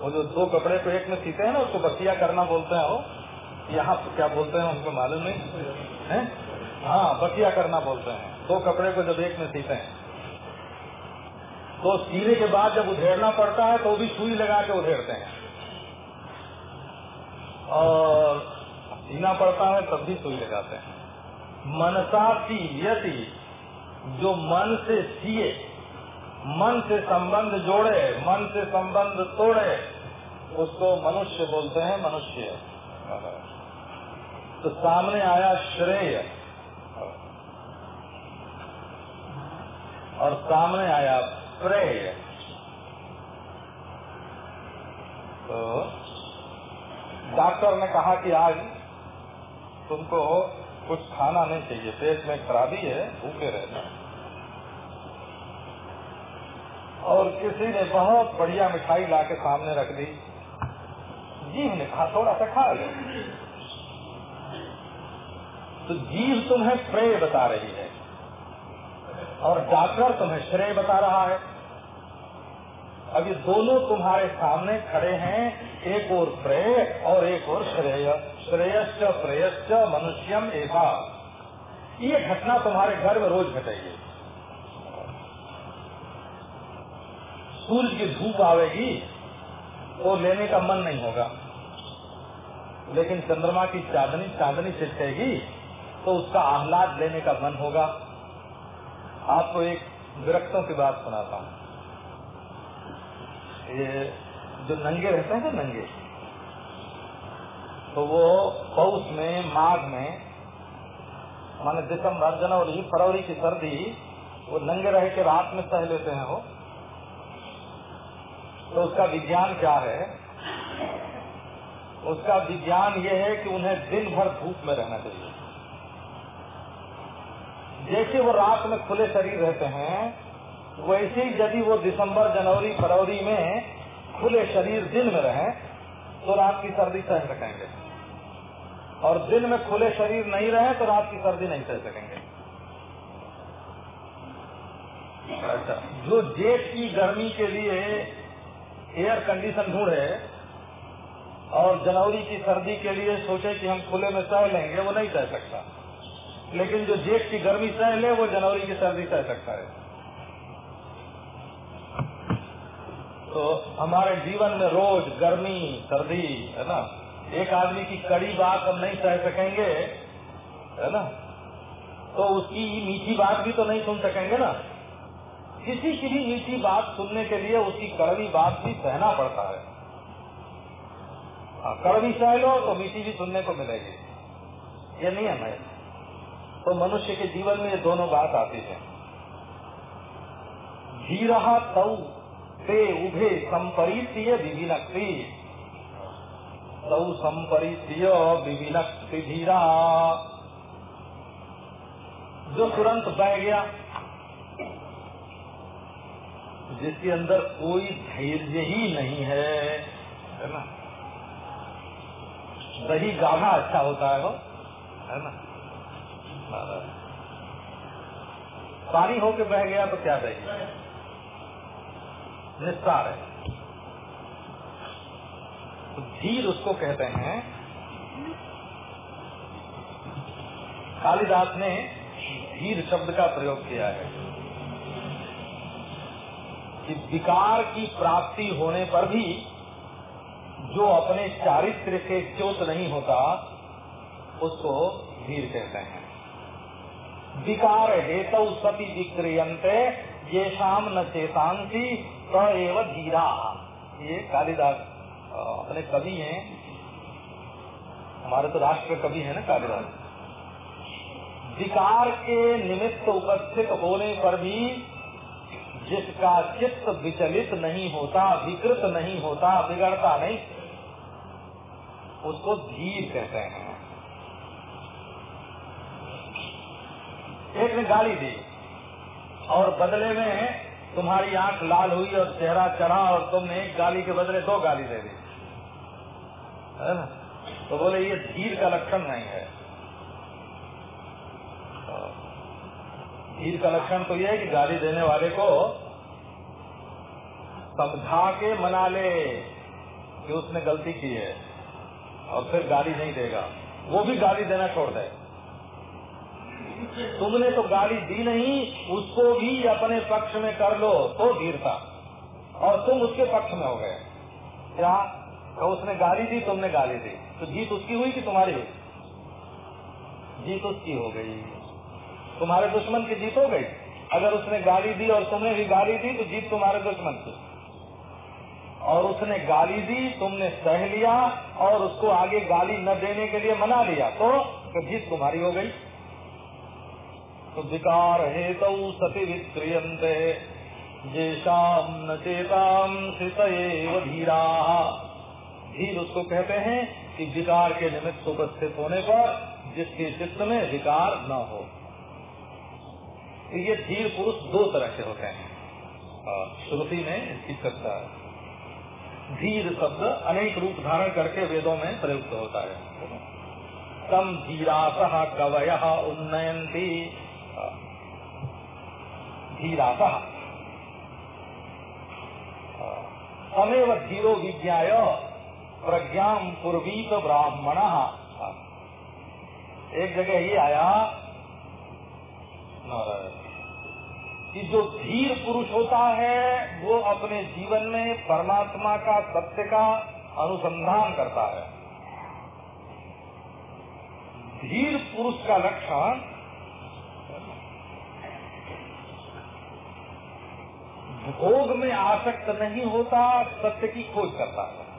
Speaker 1: वो जो दो कपड़े को एक में सीते हैं ना, उसको बखिया करना बोलते हैं वो। यहाँ क्या बोलते हैं, उनको मालूम नहीं। है? हाँ बखिया करना बोलते हैं। दो कपड़े को जब एक में सीते हैं। तो सीने के बाद जब उधेड़ना पड़ता है तो भी सुई लगा के उधेड़ते हैं। और सीना पड़ता है, तब भी सुई लगाते हैं। मनसा की यति जो मन से सिए मन से संबंध जोड़े, मन से संबंध तोड़े, उसको मनुष्य बोलते हैं मनुष्य। तो सामने आया श्रेय। और सामने आया प्रेय। तो डॉक्टर ने कहा कि आज तुमको कुछ खाना नहीं चाहिए, पेट में खराबी है, भूखे रहना और किसी ने बहुत बढ़िया मिठाई ला के सामने रख दी। जीव ने कहा, थोड़ा सा खा लो। तो जीव तुम्हें प्रेय बता रही है और डॉक्टर तुम्हें श्रेय बता रहा है। अब ये दोनों तुम्हारे सामने खड़े हैं, एक और प्रेय और एक और श्रेय। श्रेयश्च प्रेयश्च मनुष्यम एका। ये घटना तुम्हारे घर में रोज घटेगी। सूर्य की धूप आवेगी तो लेने का मन नहीं होगा। लेकिन चंद्रमा की चांदनी चांदनी छिटकेगी तो उसका आह्लाद लेने का मन होगा। आपको एक विरक्तों की बात सुनाता हूँ। ये जो नंगे रहते हैं ना नंगे तो वो पौष में, माघ में, माने दिसंबर, जनवरी, फरवरी की सर्दी, वो नंगे रह के रात में सह लेते हैं वो। तो उसका विज्ञान क्या है? उसका विज्ञान ये है कि उन्हें दिन भर धूप में रहना चाहिए। जैसे वो रात में खुले शरीर रहते हैं, वैसे ही यदि वो दिसंबर, जनवरी, फरवरी में खुले शरीर दिन में रहे तो रात की सर्दी सह सकेंगे। और दिन में खुले शरीर नहीं रहे तो रात की सर्दी नहीं सह सकेंगे। अच्छा जो जेठ की गर्मी के लिए एयर कंडीशन ढूंढे और जनवरी की सर्दी के लिए सोचे कि हम खुले में सह लेंगे, वो नहीं सह सकता। लेकिन जो जेठ की गर्मी सह ले, वो जनवरी की सर्दी सह सकता है। तो हमारे जीवन में रोज गर्मी, सर्दी, है ना? एक आदमी की कड़ी बात हम नहीं सह सकेंगे, है ना? तो उसकी मीठी बात भी तो नहीं सुन सकेंगे ना? किसी की भी मीठी बात सुनने के लिए उसकी कड़वी बात भी सहना पड़ता है। हाँ, कड़वी सह लो तो मीठी भी सुनने को मिलेगी। ये नियम है। तो मनुष्य के जीवन में ये दोनों बात आती है। धीरा तऊ ते उभे संपरीतीय विभिनक्ति। तऊ संपरीतीय विभिनक्ति धीरा। जो तुरंत बह गया जिसके अंदर कोई धैर्य ही नहीं है है ना? दही गाढ़ा अच्छा होता है वो, है ना? पानी होके बह गया तो क्या दही? निस्तार है। तो धीर उसको कहते हैं। कालिदास ने धीर शब्द का प्रयोग किया है। कि विकार की प्राप्ति होने पर भी जो अपने चारित्र से च्योत नहीं होता, उसको धीर कहते हैं। विकार हेतु सती विक्रियंते ये शाम न चेतांसी एव धीरा। ये कालिदास अपने कवि हैं। हमारे तो राष्ट्र कवि है ना कालिदास। विकार के निमित्त उपस्थित होने पर भी जिसका चित्त विचलित नहीं होता, विकृत नहीं होता, बिगड़ता नहीं, उसको धीर कहते हैं। एक ने गाली दी और बदले में तुम्हारी आँख लाल हुई और चेहरा चढ़ा और तुमने एक गाली के बदले दो गाली दे दी। है ना? तो बोले, ये धीर का लक्षण नहीं है। धीर का लक्षण तो यह है कि गाली देने वाले को समझा के मना ले कि उसने गलती की है और फिर गाली नहीं देगा। वो भी गाली देना छोड़ दे। तुमने तो गाली दी नहीं, उसको भी अपने पक्ष में कर लो तो धीरता। और तुम उसके पक्ष में हो गए। क्या? तो उसने गाली दी, तुमने गाली दी। तो जीत उसकी हुई कि तुम्हारी हुई? जीत उसकी हो गई। तुम्हारे दुश्मन की जीत हो गई। अगर उसने गाली दी और तुमने भी गाली दी तो जीत तुम्हारे दुश्मन की। और उसने गाली दी तुमने सह लिया और उसको आगे गाली न देने के लिए मना लिया तो, जीत तुम्हारी हो गई। तो विकार हेतु सती विक्रियंते जेशाम न चेताम सित धीरा। धीर उसको कहते हैं कि विकार के निमित्त उपस्थित होने पर जिसके चित्त में विकार न हो। ये धीर पुरुष दो तरह के होते हैं। श्रुति में इसकी चर्चा धीर शब्द अनेक रूप धारण करके वेदों में प्रयुक्त होता है। तम धीरास कवय उन्नयंती धीरास। अमेव धीरो विज्ञाय प्रज्ञा पूर्वीत ब्राह्मण। एक जगह ये आया कि जो धीर पुरुष होता है, वो अपने जीवन में परमात्मा का सत्य का अनुसंधान करता है। धीर पुरुष का लक्षण भोग में आसक्त नहीं होता, सत्य की खोज करता है।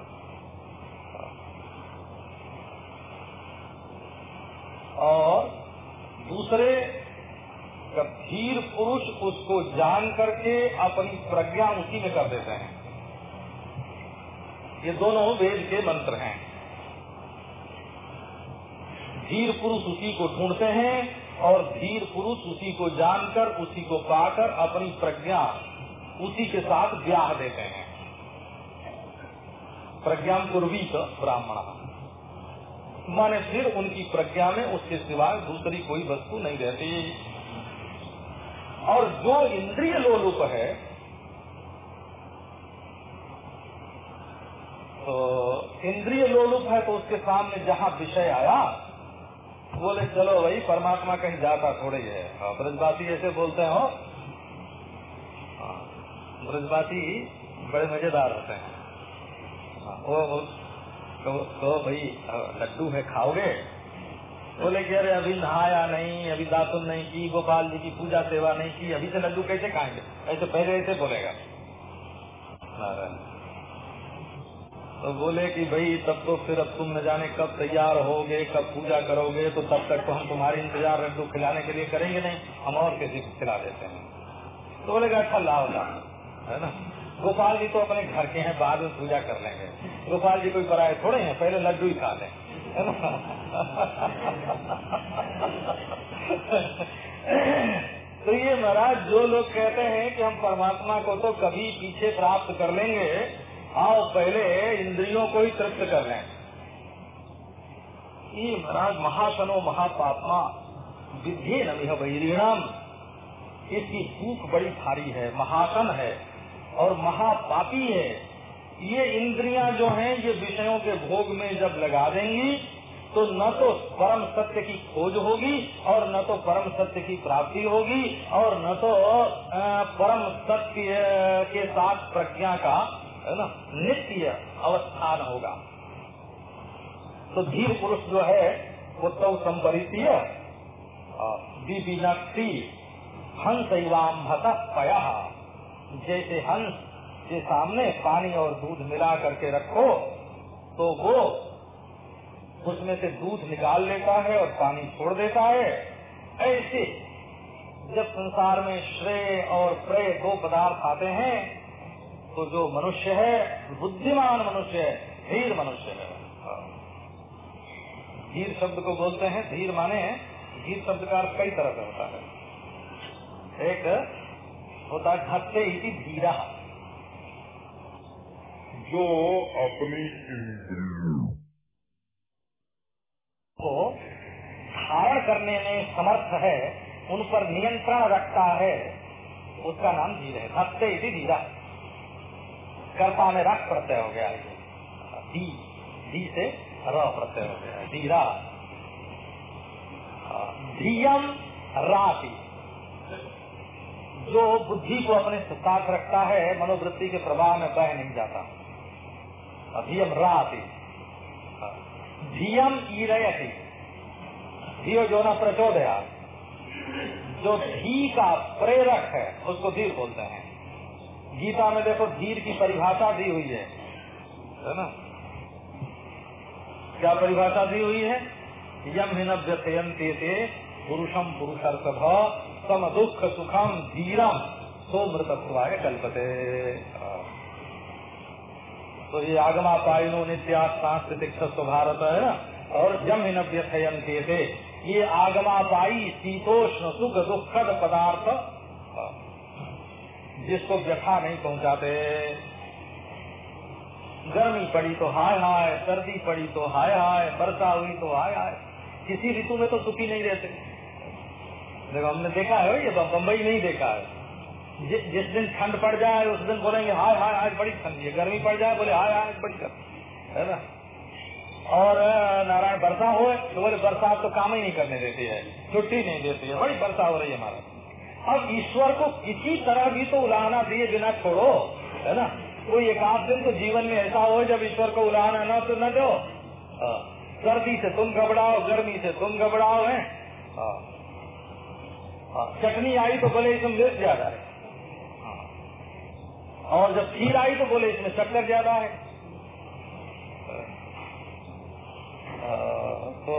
Speaker 1: और दूसरे धीर पुरुष उसको जान करके अपनी प्रज्ञा उसी में कर देते हैं। ये दोनों वेद के मंत्र हैं। धीर पुरुष उसी को ढूंढते हैं और धीर पुरुष उसी को जानकर, उसी को पाकर अपनी प्रज्ञा उसी के साथ ब्याह देते हैं। प्रज्ञा पूर्वीक ब्राह्मण। माने फिर उनकी प्रज्ञा में उसके सिवाय दूसरी कोई वस्तु नहीं रहती। और जो इंद्रिय लोलुप है तो इंद्रिय लोलुप है तो उसके सामने जहाँ विषय आया बोले चलो भाई परमात्मा कहीं जाता थोड़े ही। है ब्रजबाती ऐसे बोलते हो हाँ, ब्रजबाती बड़े मज़ेदार होते हैं। हाँ, वो तो, तो भाई लड्डू है खाओगे? बोले कि अरे अभी नहाया नहीं, अभी दातुन नहीं की, गोपाल जी की पूजा सेवा नहीं की, अभी से लड्डू कैसे खाएँगे? ऐसे पहले ऐसे बोलेगा। तो बोले कि भाई, तब तो फिर अब तुम न जाने कब तैयार होगे, कब पूजा करोगे तो तब तक तो हम तुम्हारे इंतज़ार लड्डू खिलाने के लिए करेंगे नहीं, हम और किसी को खिला देते हैं। तो बोलेगा अच्छा लाओ लाओ। है ना? गोपाल जी तो अपने घर के हैं, बाद में पूजा कर लेंगे। गोपाल जी कोई पराए थोड़े हैं, पहले लड्डू ही खा लें। है तो ये महाराज, जो लोग कहते हैं कि हम परमात्मा को तो कभी पीछे प्राप्त कर लेंगे आओ पहले इंद्रियों को ही तृप्त कर लें। ये महाराज, महासनो महापात्मा विधि नमिह वैरिणम। इसकी भूख बड़ी भारी है, महासन है, और महापापी है। ये इंद्रियाँ जो हैं, ये विषयों के भोग में जब लगा देंगी तो न तो परम सत्य की खोज होगी और न तो परम सत्य की प्राप्ति होगी और न तो परम सत्य के साथ प्रज्ञा का, है ना, नित्य अवस्थान होगा। तो धीर पुरुष जो है, वो तो संपरितीय विनक्ति हंस इवाम पया। जैसे हंस के सामने पानी और दूध मिला करके रखो तो वो उसमें से दूध निकाल लेता है और पानी छोड़ देता है। ऐसे जब संसार में श्रेय और प्रेय दो पदार्थ आते हैं तो जो मनुष्य है, बुद्धिमान मनुष्य है, धीर मनुष्य है। धीर शब्द को बोलते हैं, धीर माने धीर शब्द का अर्थ कई तरह का होता है। एक होता है धत्ते धीरा।
Speaker 2: जो अपनी इंद्रियों
Speaker 1: को धारण करने में समर्थ है, उन पर नियंत्रण रखता है, उसका नाम धीर है। भक्ते इसी धीरा। कर्ता में रख प्रत्यय हो गया। धी धी से र प्रत्यय हो गया। धीरा। धीयम राति। जो बुद्धि को अपने साथ रखता है, मनोवृत्ति के प्रवाह में बह नहीं जाता। धियम ईरयति। धियो जो न प्रचोदया। जो धी का प्रेरक है, उसको धीर बोलते हैं। गीता में देखो, धीर की परिभाषा दी हुई है। है ना? क्या परिभाषा दी हुई है? यम हिन व्यथयंते थे पुरुषम पुरुषर्थ सम दुख सुखम धीरम सो मृतत्वाय कल्पते। तो ये आगमा पायनो नित्या सांस्कृतिक सत्व भारत है ना? और जम हिन व्यथयंते थे ये आगमा पाई शीतोष्ण सुख दुखद पदार्थ जिसको व्यथा नहीं पहुंचाते। गर्मी पड़ी तो हाय हाय, सर्दी पड़ी तो हाय हाय, वर्षा हुई तो हाय हाय। किसी ऋतु में तो सुखी नहीं रहते। देखो, हमने देखा है ये बम्बई नहीं देखा है। जिस दिन ठंड पड़ जाए, उस दिन बोलेंगे, हाय हाय, आज बड़ी ठंडी है, गर्मी पड़ जाए, बोले, हाय हाय, बड़ी गर्मी है। ना? और नारायण वर्षा हो तो बोले बरसात तो काम ही नहीं करने देती है, छुट्टी नहीं देती है, बड़ी वर्षा हो रही है हमारा अब ईश्वर को किसी तरह भी तो उलाहना दिए बिना छोड़ो, है ना? कोई एक आध दिन तो जीवन में ऐसा हो, जब ईश्वर को उलाहना न तो न दो। सर्दी से तुम घबराओ, गर्मी से तुम घबराओ, है? चटनी आई तो बोले इसमें मिर्च ज़्यादा है। और जब खीर आई तो बोले, इसमें शक्कर ज़्यादा है। तो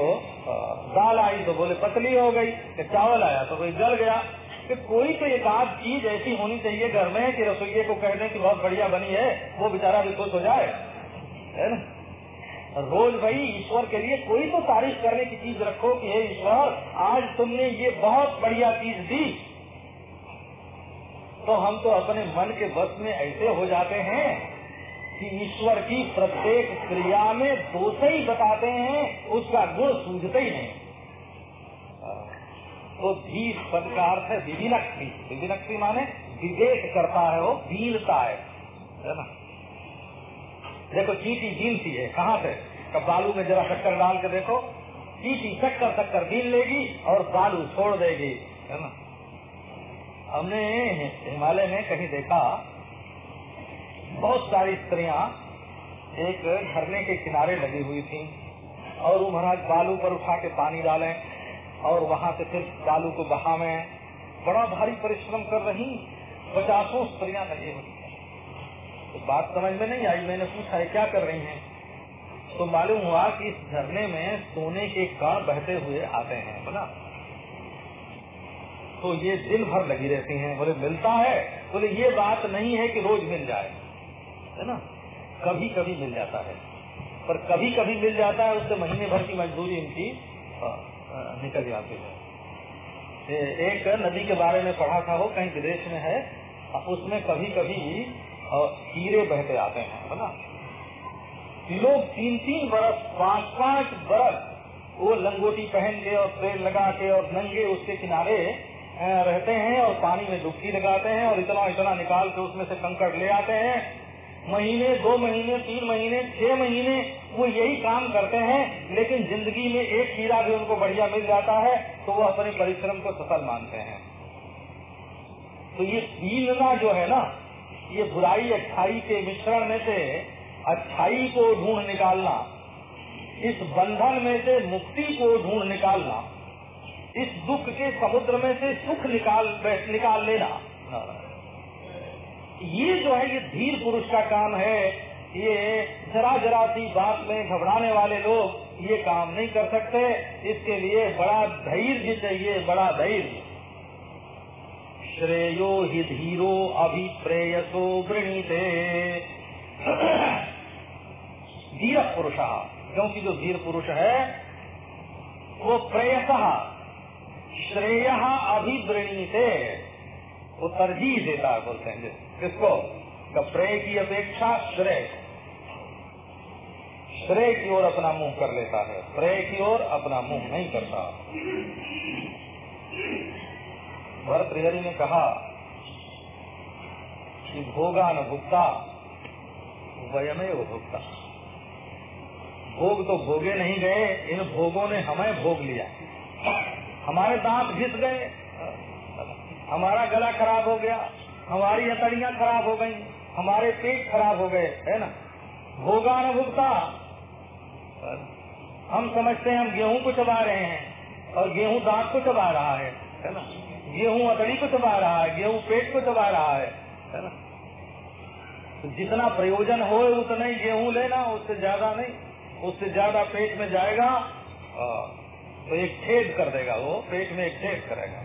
Speaker 1: दाल आई तो बोले, पतली हो गई चावल आया तो कोई जल गया। कि कोई तो एक आध चीज़ ऐसी होनी चाहिए घर में कि रसोइये को कह दें कि बहुत बढ़िया बनी है, वो बेचारा भी खुश हो जाए। है ना? रोज भाई ईश्वर के लिए कोई तो तारीफ़ करने की चीज़ रखो कि, हे ईश्वर, आज तुमने ये बहुत बढ़िया चीज़ दी। तो हम तो अपने मन के बस में ऐसे हो जाते हैं कि ईश्वर की प्रत्येक क्रिया में दोष ही बताते हैं, उसका गुण सूझते ही नहीं। तो धीर पद का अर्थ है विविनक्ति माने विवेक करता है वो है है ना? देखो चीटी बीनती है, कहाँ से? कब बालू में जरा शक्कर डाल के देखो, चीटी शक्कर शक्कर बीन लेगी और बालू छोड़ देगी, है ना? हमने हिमालय में कहीं देखा, बहुत सारी स्त्रियाँ एक झरने के किनारे लगी हुई थी और वो महाराज बालू पर उठा के पानी डालें और वहाँ से फिर बालू को बहावे। बड़ा भारी परिश्रम कर रही पचासों स्त्रियाँ लगी हुई तो बात समझ में नहीं आई, मैंने पूछा है क्या कर रही हैं? तो मालूम हुआ कि इस झरने में सोने के कण बहते हुए आते हैं, बोला। तो ये दिन भर लगी रहती हैं। बोले, मिलता है। बोले, ये बात नहीं है कि रोज मिल जाए। है ना? कभी कभी मिल जाता है। पर कभी कभी मिल जाता है, उससे महीने भर की मजदूरी इनकी निकल जाती है। एक नदी के बारे में पढ़ा था वो, कहीं विदेश में है। उसमें कभी कभी कीड़े बहते आते हैं, है ना? लोग तीन तीन बरस पाँच पाँच बरस, वो लंगोटी पहन के और तेल लगा के और नंगे उसके किनारे रहते हैं और पानी में डुबकी लगाते हैं और इतना इतना निकाल के उसमें से कंकड़ ले आते हैं। महीने, दो महीने, तीन महीने, छह महीने वो यही काम करते हैं, लेकिन ज़िंदगी में एक कीड़ा भी उनको बढ़िया मिल जाता है तो वो अपने परिश्रम को सफल मानते हैं। तो ये हीनता जो है ना, ये बुराई, अच्छाई के मिश्रण में से अच्छाई को ढूंढ निकालना, इस बंधन में से मुक्ति को ढूंढ निकालना इस दुख के समुद्र में से सुख निकाल निकाल लेना। ये जो है, ये धीर पुरुष का काम है। ये जरा जरा सी बात में घबराने वाले लोग ये काम नहीं कर सकते। इसके लिए बड़ा धैर्य चाहिए, बड़ा धैर्य। श्रेयो ही धीरो अभिप्रेयसो वृणीते। धीर पुरुष क्योंकि जो धीर पुरुष है, वो प्रेयस। श्रेय अभिवृणीते वो तरजीह देता है बोलते हैं किसको प्रेय की अपेक्षा श्रेय। श्रेय की ओर अपना मुँह कर लेता है, प्रेय की ओर अपना मुँह नहीं करता। भरत ने कहा कि भोगा न भुगता वयमे भुगता भोग तो भोगे नहीं गए, इन भोगों ने हमें भोग लिया। हमारे दांत घिस गए, हमारा गला खराब हो गया, हमारी अतड़ियाँ खराब हो गई, हमारे पेट खराब हो गए, है ना? भोगा न भुगता हम समझते हैं हम गेहूँ को चबा रहे हैं, और गेहूँ दांत को चबा रहा है है ना? गेहूँ अतड़ी को चबा रहा है, गेहूँ पेट को चबा रहा है है ना? तो जितना प्रयोजन हो, उतना ही गेहूँ लेना, उससे ज़्यादा नहीं, उससे ज़्यादा पेट में जाएगा तो एक छेद कर देगा वो, पेट में एक छेद करेगा।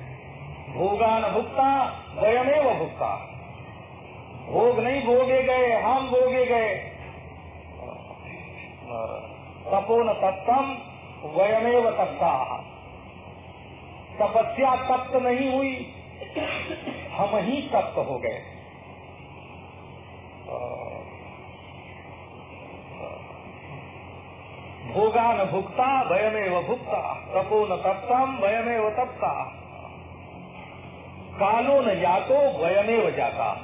Speaker 1: भोगा न भुगता व भुगता भोग नहीं, भोगे गए, हम भोगे गए। तपो न तत्तम, वयमेव तत्ता। तपस्या तप्त नहीं हुई, हम ही तप्त हो गए। भोगा न भुगता वयमेव भुगता तपो न तप्तम वयमेव तप्ता। कालो न जातो वयमेव जाता।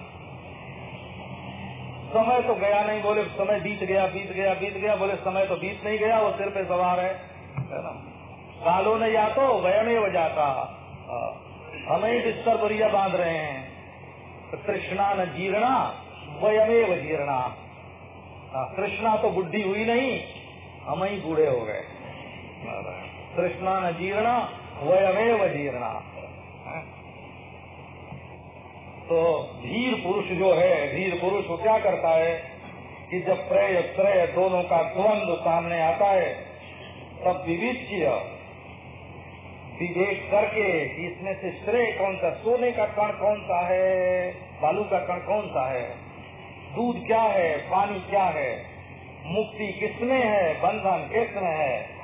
Speaker 1: समय तो गया नहीं, बोले, समय बीत गया बीत गया बीत गया, बोले, समय तो बीत नहीं गया, वो सिर पे सवार है। ना? कालो न जातो वयमेव जाता। हमें ही बिस्तर बुरिया बाँध रहे हैं। कृष्णा न जीर्णा वयमेव जीर्णा। कृष्णा तो बुद्धि हुई नहीं हम ही बूढ़े हो गए। कृष्णा न जीर्णा वयमेव जीर्णा तो धीर पुरुष जो है, धीर पुरुष वो क्या करता है कि जब त्रय त्रय दोनों का द्वंद सामने आता है, तब विविध्य विवेक करके इसमें से श्रेय कौन सा, सोने का कण कौन सा है, बालू का कण कौन सा है, दूध क्या है, पानी क्या है मुक्ति किसमें है? बंधन किसमें है?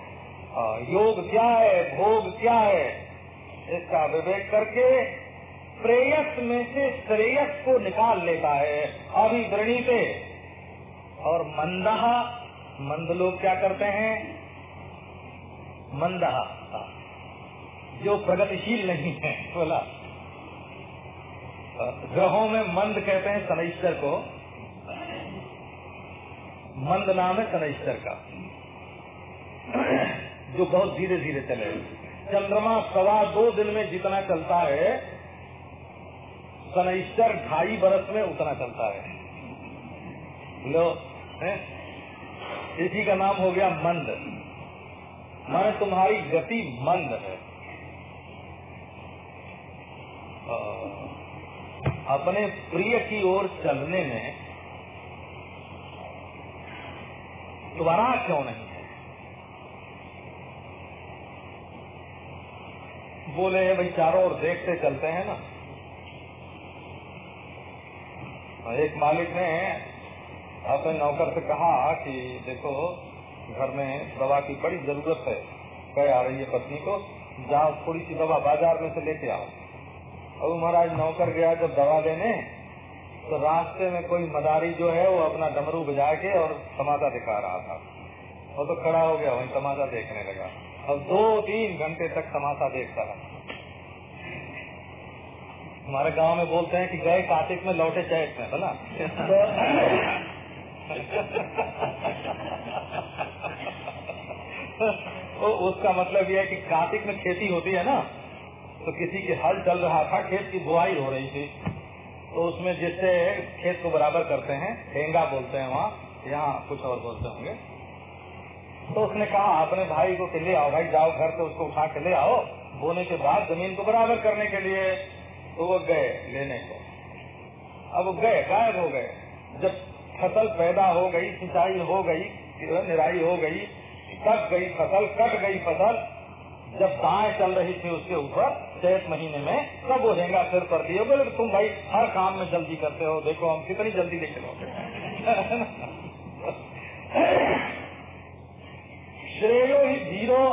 Speaker 1: योग क्या है? भोग क्या है? इसका विवेक करके प्रेयस में से श्रेयस को निकाल लेता है अभिवृणी पे। और मंदहा, मंद लोग क्या करते हैं? मंदहा जो प्रगतिशील नहीं है, बोला। ग्रहों में मंद कहते हैं शनिश्चर को। मंद नाम है शनिश्चर का। जो बहुत धीरे धीरे चले। चंद्रमा सवा दो दिन में जितना चलता है शनिश्चर ढाई बरस में उतना चलता है। लो? इसी का नाम हो गया मंद। माने तुम्हारी गति मंद है। अपने प्रिय की ओर चलने में त्वरा क्यों नहीं है? बोले भाई चारों ओर देखते चलते हैं ना। एक मालिक ने अपने नौकर से कहा कि, देखो, घर में दवा की बड़ी ज़रूरत है। कह आ रही है पत्नी को, जाओ, थोड़ी सी दवा बाज़ार में से लेके आओ। अब महाराज नौकर गया, जब दवा लेने तो रास्ते में कोई मदारी जो है, वो अपना डमरू बजा के और तमाशा दिखा रहा था। वो तो खड़ा हो गया, वही तमाशा देखने लगा। अब दो तीन घंटे तक तमाशा देखता रहा। हमारे गाँव में बोलते हैं कि गए कार्तिक में, लौटे चैत में बोला तो उसका मतलब यह है कि कार्तिक में खेती होती है ना तो किसी के हल चल रहा था, खेत की बुआई हो रही थी। तो उसमें जिससे खेत को बराबर करते हैं ठेंगा बोलते हैं वहाँ, यहाँ कुछ और बोलते होंगे। तो उसने कहा, अपने भाई को ले आओ भाई, जाओ घर से उसको उठा के ले आओ, बोने के बाद ज़मीन को बराबर करने के लिए। तो वो गए लेने को। अब गए, गायब हो गए। जब फ़सल पैदा हो गई, सिंचाई हो गई, निराई हो गई, कट गई फ़सल, कट गई फ़सल, जब दाएँ चल रही थी उसके ऊपर चैत महीने में तब वो हेंगा सिर पर दिए बोले तुम भाई हर काम में जल्दी करते हो, देखो हम कितनी जल्दी लेके लौटे श्रेयो ही धीरो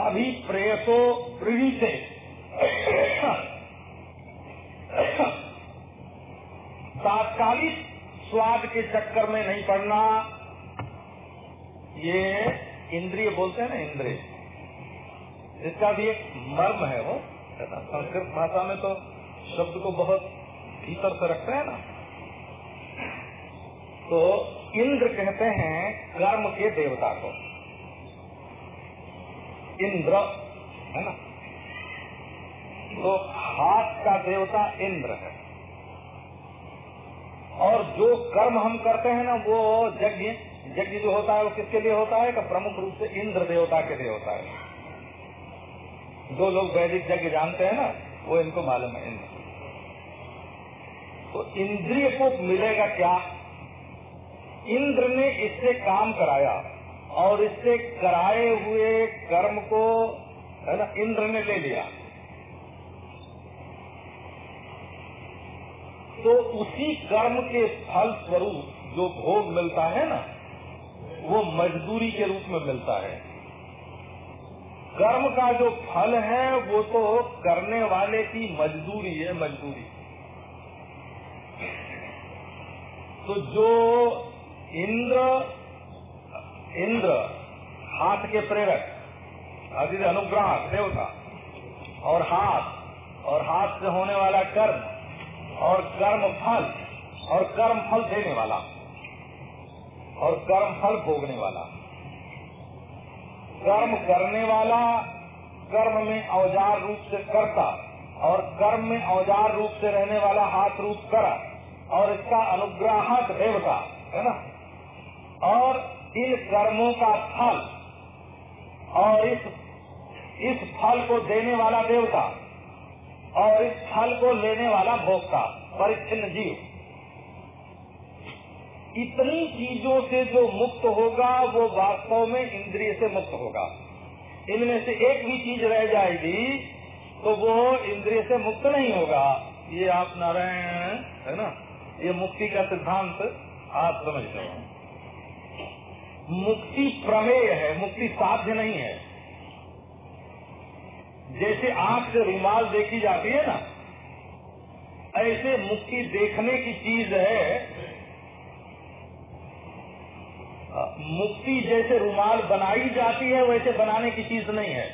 Speaker 1: अभी प्रेसो प्रीते तात्कालिक स्वाद के चक्कर में नहीं पड़ना। ये इंद्रिय बोलते हैं ना, इंद्रिय। इसका भी एक मर्म है वो संस्कृत भाषा में तो शब्द को बहुत भीतर से रखते हैं ना। तो इंद्र कहते हैं कर्म के देवता को। इंद्र, है ना? तो हाथ का देवता इंद्र है। और जो कर्म हम करते हैं ना, वो यज्ञ यज्ञ जो होता है, वो किसके लिए होता है? कि प्रमुख रूप से इंद्र देवता के लिए होता है। जो लोग वैदिक यज्ञ जानते हैं ना, वो इनको मालूम है। इंद्र तो इंद्रिय को मिलेगा क्या? इंद्र ने इससे काम कराया और इससे कराए हुए कर्म को, है ना, इंद्र ने ले लिया। तो उसी कर्म के फल स्वरूप जो भोग मिलता है ना, वो मजदूरी के रूप में मिलता है। कर्म का जो फल है, वो तो करने वाले की मजदूरी है, मजदूरी। तो जो इंद्र इंद्र, हाथ के प्रेरक आदि अनुग्रह, देवता, और हाथ और हाथ से होने वाला कर्म, और कर्म फल, और कर्म फल देने वाला, और कर्म फल भोगने वाला। कर्म करने वाला कर्म में औज़ार रूप से करता और कर्म में औज़ार रूप से रहने वाला हाथ रूप कर और इसका अनुग्राहक देवता, है ना? और इन कर्मों का फल और इस इस फल को देने वाला देवता और इस फल को लेने वाला भोक्ता, परिच्छिन्न जीव। इतनी चीज़ों से जो मुक्त होगा, वो वास्तव में इंद्रिय से मुक्त होगा। इनमें से एक भी चीज़ रह जाएगी तो वो इंद्रिय से मुक्त नहीं होगा। ये आप नारायण, है ना? ये मुक्ति का सिद्धांत आप समझ रहे हैं। मुक्ति प्रमेय है, मुक्ति साध्य नहीं है। जैसे आँख से रुमाल देखी जाती है ना, ऐसे मुक्ति देखने की चीज़ है मुक्ति जैसे रुमाल बनाई जाती है, वैसे बनाने की चीज़ नहीं है।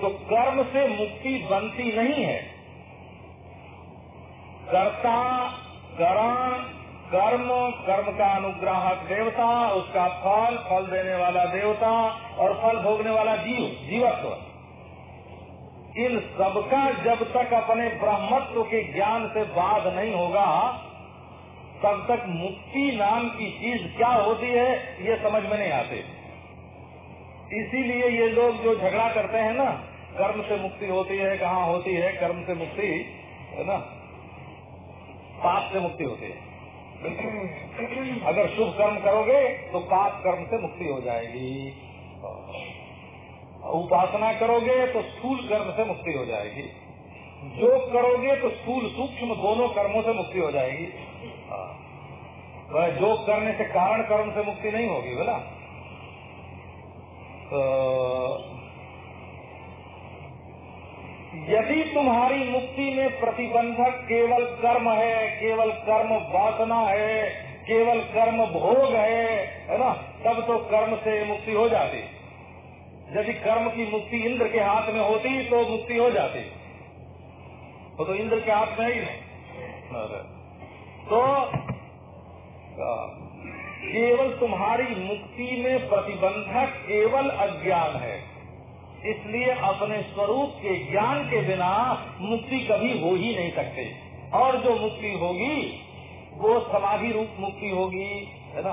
Speaker 1: तो कर्म से मुक्ति बनती नहीं है। कर्ता करण कर्म कर्म का अनुग्राहक देवता, उसका फल फल देने वाला देवता और फल भोगने वाला जीव, जीवत्व। इन सबका जब तक अपने ब्रह्मत्व के ज्ञान से बाध नहीं होगा तब तक मुक्ति नाम की चीज़ क्या होती है, ये समझ में नहीं आते। इसीलिए ये लोग जो झगड़ा करते हैं ना, कर्म से मुक्ति होती है, कहाँ होती है, कर्म से मुक्ति, है ना? पाप से मुक्ति होती है। अगर शुभ कर्म करोगे तो पाप कर्म से मुक्ति हो जाएगी। उपासना करोगे तो स्थूल कर्म से मुक्ति हो जाएगी। योग करोगे तो स्थूल सूक्ष्म दोनों कर्मों से मुक्ति हो जाएगी। वह योग करने से कारण कर्म से मुक्ति नहीं होगी, बोला। तो यदि तुम्हारी मुक्ति में प्रतिबंधक केवल कर्म है, केवल कर्म वासना है, केवल कर्म भोग है है ना, तब तो कर्म से मुक्ति हो जाती। यदि कर्म की मुक्ति इंद्र के हाथ में होती तो मुक्ति हो जाती। वो तो इंद्र के हाथ में ही नहीं तो केवल तुम्हारी मुक्ति में प्रतिबंधक केवल अज्ञान है। इसलिए अपने स्वरूप के ज्ञान के बिना मुक्ति कभी हो ही नहीं सकते। और जो मुक्ति होगी, वो समाधि रूप मुक्ति होगी, है ना?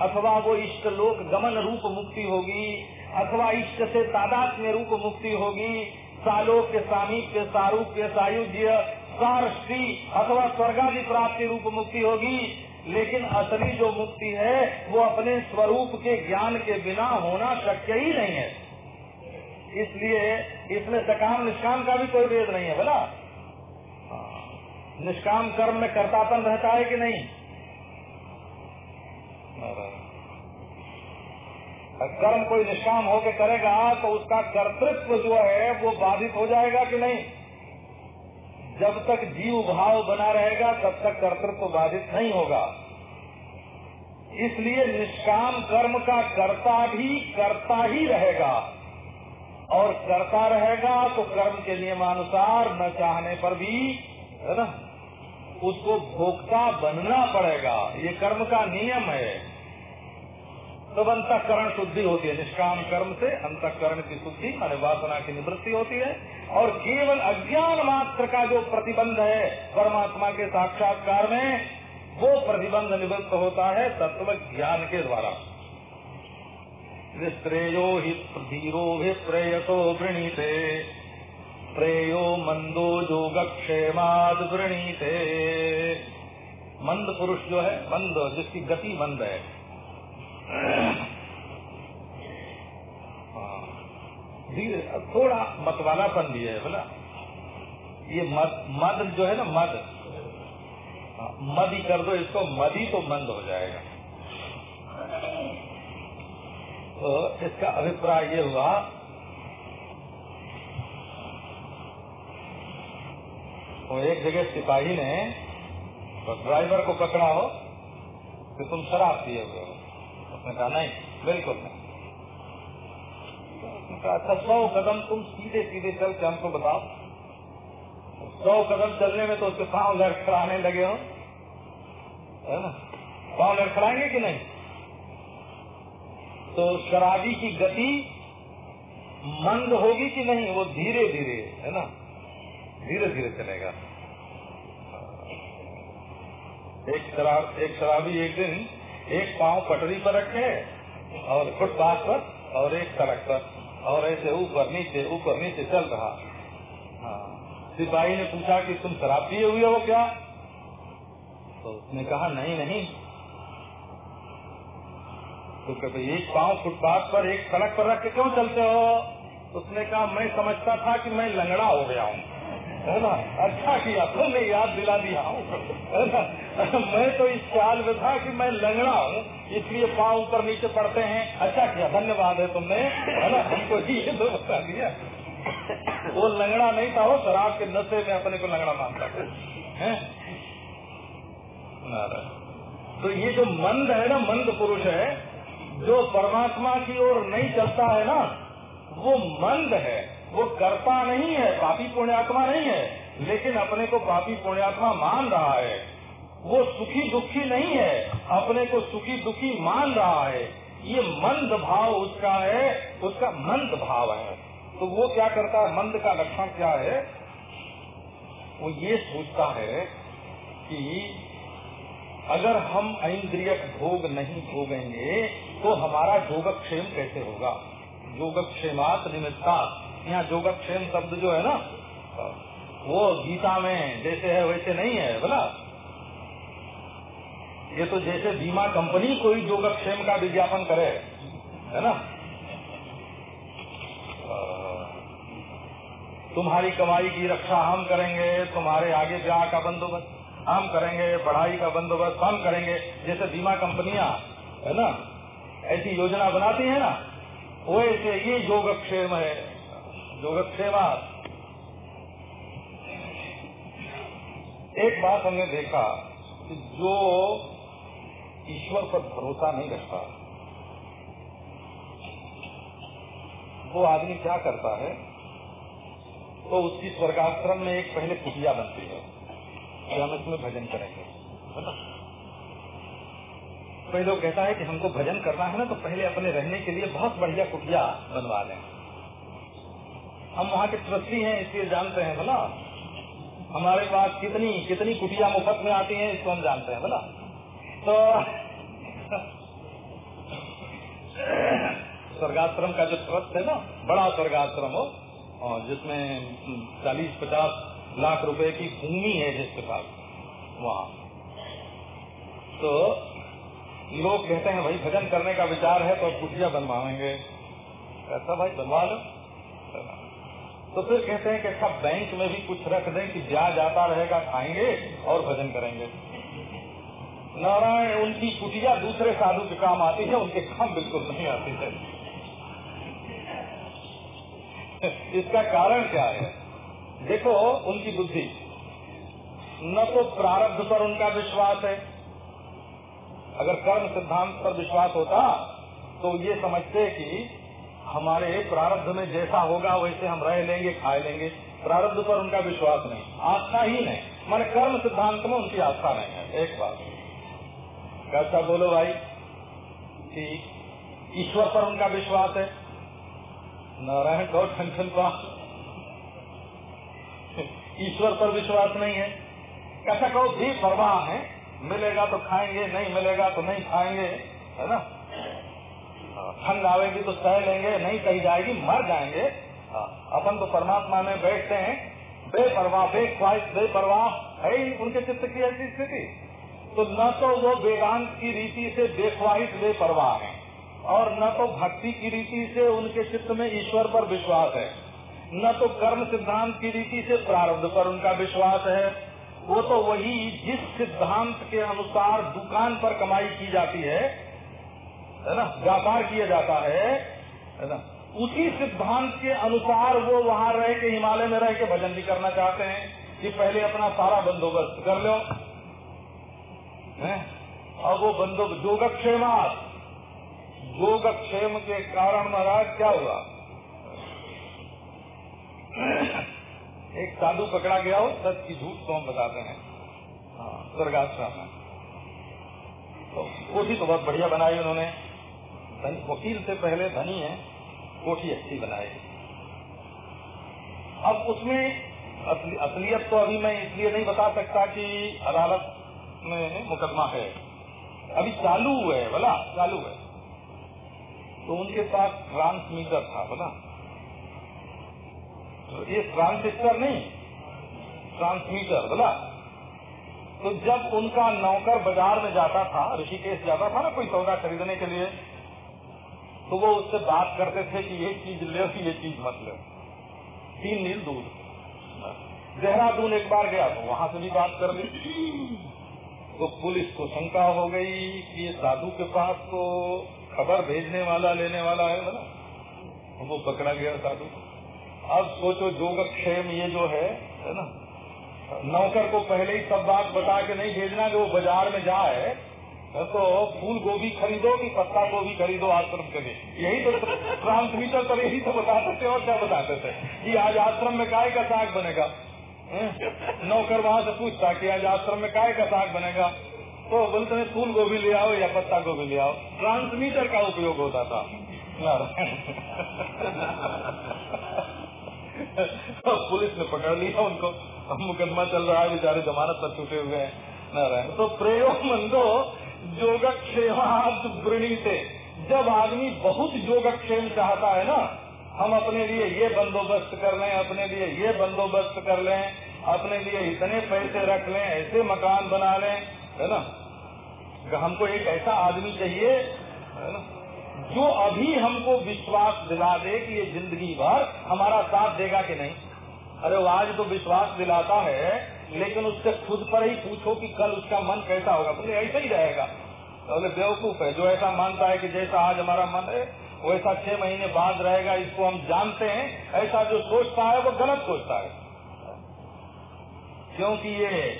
Speaker 1: अथवा वो इष्ट लोक गमन रूप मुक्ति होगी, अथवा इष्ट से तादात्म्य रूप मुक्ति होगी सालोक के सामीप्य सारूप के सायुज्य सारष्टी अथवा स्वर्गादि प्राप्ति रूप मुक्ति होगी। लेकिन असली जो मुक्ति है, वो अपने स्वरूप के ज्ञान के बिना होना शक्य ही नहीं है। इसलिए इसमें सकाम निष्काम का भी कोई भेद नहीं है, बोला। निष्काम कर्म में कर्तापन रहता है कि नहीं? कर्म कोई निष्काम होकर करेगा तो उसका कर्तृत्व जो है, वो बाधित हो जाएगा कि नहीं? जब तक जीव भाव बना रहेगा, तब तक कर्तृत्व बाधित नहीं होगा। इसलिए निष्काम कर्म का कर्ता भी करता ही रहेगा। और करता रहेगा तो कर्म के नियमानुसार न चाहने पर भी, है ना, उसको भोक्ता बनना पड़ेगा। ये कर्म का नियम है। तब अंतकरण शुद्धि होती है। निष्काम कर्म से अंतकरण की शुद्धि, मान वासना की निवृत्ति होती है। और केवल अज्ञान मात्र का जो प्रतिबंध है, परमात्मा के साक्षात्कार में, वो प्रतिबंध निवृत्त होता है तत्व ज्ञान के द्वारा। श्रेयो हि धीरो हि प्रेयसो वृणीते, प्रेयो मंदो योगक्षेमाद वृणीते। मंद पुरुष जो है, मंद, जिसकी गति मंद है। धीरे थोड़ा मतवालापन भी है, बोला। ये मद मद जो है ना, मद। मद ही कर दो, इसको मद ही तो मंद हो जाएगा। तो इसका अभिप्राय ये हुआ तो एक जगह सिपाही ने तो ड्राइवर को पकड़ा हो, कि तुम शराब पिए हुए हो। उसने कहा, नहीं बिल्कुल नहीं। कहा अच्छा सौ कदम तुम सीधे सीधे चल के हमको बताओ। सौ कदम चलने में तो उसके पाँव लड़खड़ाने लगे हो। है ना? पाँव लड़खड़ाएँगे कि नहीं? तो शराबी की गति मंद होगी कि नहीं, वो धीरे धीरे, है ना? धीरे धीरे चलेगा। एक शराब एक शराबी एक दिन एक पाँव पटरी पर रखे और फुटपाथ पर और एक सड़क पर। और ऐसे ऊपर नीचे ऊपर नीचे चल रहा। हाँ। सिपाही ने पूछा कि तुम शराब पिए हुए हो क्या? तो उसने कहा, नहीं नहीं। तो कहते, एक पाँव फुटपाथ पर, एक सड़क पर रख के क्यों चलते हो? उसने कहा, मैं समझता था कि मैं लंगड़ा हो गया हूँ। है ना? अच्छा किया, तुमने याद दिला दिया। हूँ मैं तो इस ख्याल में था कि मैं लंगड़ा हूँ। इसलिए पाँव ऊपर नीचे पड़ते हैं। अच्छा किया, धन्यवाद है तुमने। है ना? हमको ये तो बता दिया। वो लंगड़ा नहीं था, वो शराब के नशे में अपने को लंगड़ा मानता है? तो ये जो मंद है ना, मंद पुरुष है, जो परमात्मा की ओर नहीं चलता है ना, वो मंद है। वो करता नहीं है, पापी पुण्यात्मा नहीं है, लेकिन अपने को पापी पुण्यात्मा मान रहा है। वो सुखी दुखी नहीं है, अपने को सुखी दुखी मान रहा है। ये मंद भाव उसका है, उसका मंद भाव है। तो वो क्या करता है? मंद का लक्षण क्या है? वो ये सोचता है कि अगर हम इंद्रियक भोग नहीं भोगेंगे तो हमारा योगक्षेम कैसे होगा? योगक्षेमात निमित्ता यहाँ योगक्षेम शब्द जो है ना, वो गीता में जैसे है, वैसे नहीं है, बोला? ये तो जैसे बीमा कंपनी कोई योगक्षेम का विज्ञापन करे, है ना? तुम्हारी कमाई की रक्षा हम करेंगे, तुम्हारे आगे ब्याह का बंदोबस्त हम करेंगे पढ़ाई का बंदोबस्त हम करेंगे, जैसे बीमा कंपनियाँ, है ना? ऐसी योजना बनाती है ना, वैसे ये योगक्षेम है योगक्षेमा एक बात हमने देखा कि जो ईश्वर पर भरोसा नहीं रखता। वो आदमी क्या करता है? तो उसकी स्वर्गाश्रम में एक पहले कुटिया बनती है। कि हम इसमें भजन करेंगे, है ना? पहले लोग कहता है कि हमको भजन करना है ना तो पहले अपने रहने के लिए बहुत बढ़िया कुटिया बनवा लें। हम वहाँ के ट्रस्टी हैं, इसलिए जानते हैं बोला हमारे पास कितनी कितनी कुटिया मुफ़्त में आती हैं, इसको हम जानते हैं बोला तो स्वर्गाश्रम का जो ट्रस्ट है ना, बड़ा स्वर्गाश्रम हो, और जिसमें चालीस, पचास लाख रुपए की भूमि है जिसके पास, वहाँ। तो लोग कहते हैं, भाई, भजन करने का विचार है तो कुटिया बनवाएँगे। ऐसा भाई, बनवा लो। तो फिर कहते हैं कि अच्छा बैंक में भी कुछ रख दें कि ब्याज आता रहेगा, खाएँगे और भजन करेंगे। नारायण, उनकी कुटिया दूसरे साधु के काम आती है, उनके काम बिल्कुल नहीं आती है। इसका कारण क्या है? देखो, उनकी बुद्धि। न तो प्रारब्ध पर उनका विश्वास है। अगर कर्म सिद्धांत पर विश्वास होता तो ये समझते कि हमारे प्रारब्ध में जैसा होगा, वैसे हम रह लेंगे खाए लेंगे। प्रारब्ध पर उनका विश्वास नहीं, आस्था ही नहीं। माने कर्म सिद्धांत में उनकी आस्था नहीं है, एक बात। कैसा बोलो भाई? कि ईश्वर पर उनका विश्वास है। नारायण गौ ठन का ईश्वर पर विश्वास नहीं है। कैसा कहो भी परवाह है। मिलेगा तो खाएँगे, नहीं मिलेगा तो नहीं खाएँगे, है ना? ठंड आवेगी तो सह लेंगे, नहीं कही जाएगी, मर जाएँगे। अपन तो परमात्मा में बैठते हैं। बेपरवाह, बेख्वाहिश, बेपरवाह, है ही उनके चित्त की ऐसी स्थिति। तो न तो वो वेदांत की रीति से बेख्वाहिश बेपरवाह है, और न तो भक्ति की रीति से उनके चित्त में ईश्वर पर विश्वास है, न तो कर्म सिद्धांत की रीति से प्रारब्ध पर उनका विश्वास है। वो तो वही जिस सिद्धांत के अनुसार दुकान पर कमाई की जाती है है ना, व्यापार किया जाता है है ना, उसी सिद्धांत के अनुसार वो वहाँ रह के हिमालय में रह के भजन भी करना चाहते हैं कि पहले अपना सारा बंदोबस्त कर लो। है? और वो बंदोबस्त योगक्षेमा योगक्षेम के कारण महाराज क्या हुआ? एक साधु पकड़ा गया हो सच की झूठ तो हम बताते हैं। स्वर्गाश्रम में। तो कोठी तो बहुत बढ़िया बनाई उन्होंने। वकील से पहले धनी है कोठी अच्छी बनाई। अब उसमें असली, असलियत तो अभी मैं इसलिए नहीं बता सकता कि अदालत में मुकदमा है। अभी चालू है, बोला? चालू है। तो उनके पास ट्रांसमीटर था, बोला? तो ये ट्रांसिस्टर नहीं, ट्रांसमीटर, बोला? तो जब उनका नौकर बाज़ार में जाता था, ऋषिकेश जाता था ना कोई सौदा खरीदने के लिए तो वो उससे बात करते थे कि ये चीज़ ले, ये चीज़ मत ले। तीन मील दूर देहरादून एक बार गया तो वहाँ से भी बात कर ली। तो पुलिस को शंका हो गई कि ये साधु के पास तो खबर भेजने वाला, लेने वाला है ना वो पकड़ा गया साधु। अब सोचो जोगक्षेम ये जो है है ना? नौकर को पहले ही सब बात बता के नहीं भेजना, कि वो बाज़ार में जाए तो फूल गोभी खरीदो कि पत्ता गोभी खरीदो आश्रम के लिए। यही तो ट्रांसमीटर पर यही तो बताते थे और क्या बताते थे कि आज आश्रम में काय का साग बनेगा? नौकर वहाँ से पूछता कि आज आश्रम में काय का साग बनेगा? तो बोलते हैं फूल गोभी ले आओ या पत्ता गोभी ले आओ? ट्रांसमीटर का उपयोग होता था। तो पुलिस ने पकड़ लिया उनको। मुकदमा चल रहा है, बेचारे जमानत पर छूटे हुए हैं। नारायण तो प्रयोग मंदो योगक्षेमार्थ वृणी जब आदमी बहुत योगक्षेम चाहता है ना हम अपने लिए ये बंदोबस्त कर लें, अपने लिए ये बंदोबस्त कर लें, अपने लिए इतने पैसे रख लें, ऐसे मकान बना लें, है ना? हमको एक ऐसा आदमी चाहिए, है ना? जो अभी हमको विश्वास दिला दे कि ये ज़िंदगी भर हमारा साथ देगा कि नहीं। अरे, वो आज तो विश्वास दिलाता है, लेकिन उससे खुद पर ही पूछो कि कल उसका मन कैसा होगा। बोले, ऐसा ही रहेगा। बोले, बेवकूफ़ है, जो ऐसा मानता है कि जैसा आज हमारा मन है वैसा छह महीने बाद रहेगा, इसको हम जानते हैं। ऐसा जो सोचता है, वो गलत सोचता है। क्योंकि ये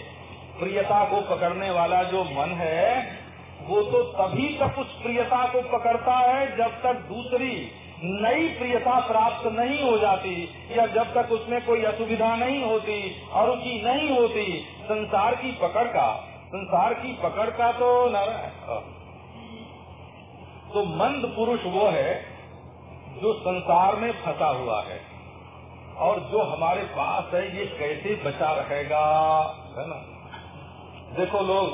Speaker 1: प्रियता को पकड़ने वाला जो मन है, वो तो तभी तक उस प्रियता को पकड़ता है जब तक दूसरी नई प्रियता प्राप्त नहीं हो जाती, या जब तक उसमें कोई असुविधा नहीं होती, अरुचि नहीं होती। संसार की पकड़ का, संसार की पकड़ का तो न तो मंद पुरुष वो है जो संसार में फंसा हुआ है और जो हमारे पास है, ये कैसे बचा रहेगा? है ना? देखो लोग,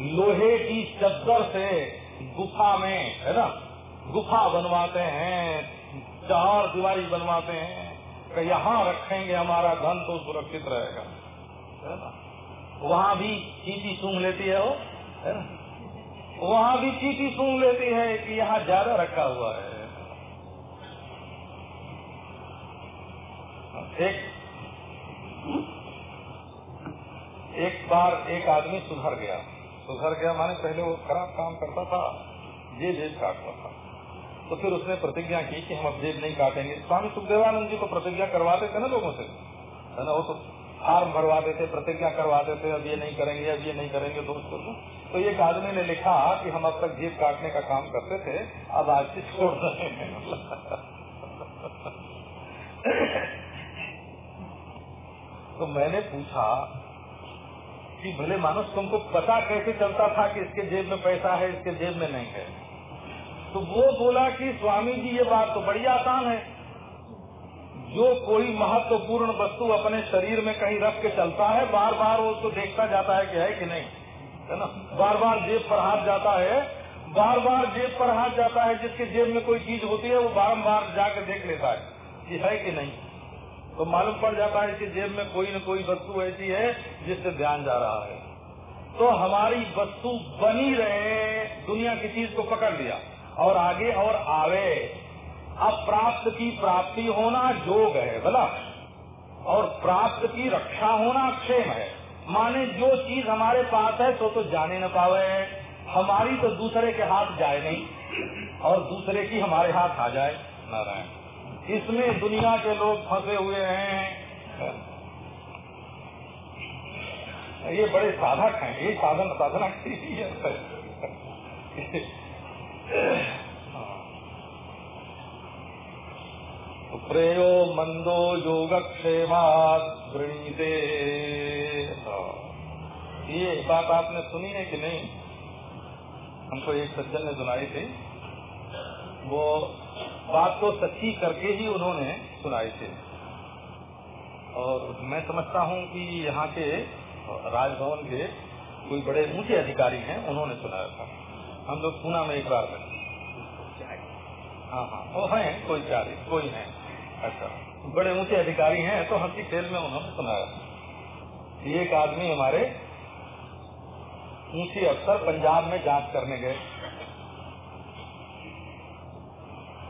Speaker 1: लोहे की चद्दर से गुफा में, है ना? गुफा बनवाते हैं, चार दीवारी बनवाते हैं कि यहाँ रखेंगे हमारा धन तो सुरक्षित रहेगा। है ना? वहाँ भी चीटी सूंघ लेती है वो, है ना? वहाँ भी चीटी सूंघ लेती है कि यहाँ ज़्यादा रखा हुआ है। एक एक बार एक आदमी सुधर गया। सुधर गया माने पहले वो खराब काम करता था ये जेब काटता था। तो फिर उसने प्रतिज्ञा की कि हम अब जेब नहीं काटेंगे। स्वामी सुखदेवानंद जी को प्रतिज्ञा करवाते थे ना लोगों से। है ना, वो तो फार्म भरवा देते, प्रतिज्ञा करवा देते, अब ये नहीं करेंगे, अब ये नहीं करेंगे, दोस्तों को। तो एक आदमी ने लिखा कि हम अब तक जेब काटने का काम करते थे, अब आज से छोड़ रहे हैं। तो मैंने पूछा कि भले मानुष तुमको पता कैसे चलता था कि इसके जेब में पैसा है, इसके जेब में नहीं है? तो वो बोला कि स्वामी जी, ये बात तो बड़ी आसान है। जो कोई महत्वपूर्ण वस्तु अपने शरीर में कहीं रख के चलता है बार बार वो उसको देखता जाता है कि है कि नहीं। है ना? बार बार जेब पर हाथ जाता है बार बार जेब पर हाथ जाता है, जिसके जेब में कोई चीज़ होती है, वो बारम्बार जाकर देख लेता है कि है कि नहीं। तो मालूम पड़ जाता है कि जेब में कोई न कोई वस्तु ऐसी है जिससे ध्यान जा रहा है। तो हमारी वस्तु बनी रहे, दुनिया की चीज़ को पकड़ लिया और आगे और आवे। अब प्राप्त की प्राप्ति होना जोग है बोला और प्राप्त की रक्षा होना क्षेम है। माने जो चीज़ हमारे पास है तो तो जाने न पावे। हमारी तो दूसरे के हाथ जाए नहीं, और दूसरे की हमारे हाथ आ जाए, नारायण। इसमें दुनिया के लोग फंसे हुए हैं। ये बड़े साधक हैं, ये साधन साधना प्रेयो मंदो योगक्षेमा गृणीते ये बात आपने सुनी है कि नहीं? हमको एक सज्जन ने सुनाई थी। वो बात को सच्ची करके ही उन्होंने सुनाई थी। और मैं समझता हूँ कि यहाँ के राजभवन के कोई बड़े ऊँचे अधिकारी हैं उन्होंने सुनाया था। हम लोग पूना में एक बार हाँ? हाँ वो हैं कोई चार कोई है। अच्छा। बड़े ऊँचे अधिकारी हैं तो हँसी खेल में उन्होंने सुनाया। एक आदमी हमारे ऊँचे अफसर पंजाब में जाँच करने गए।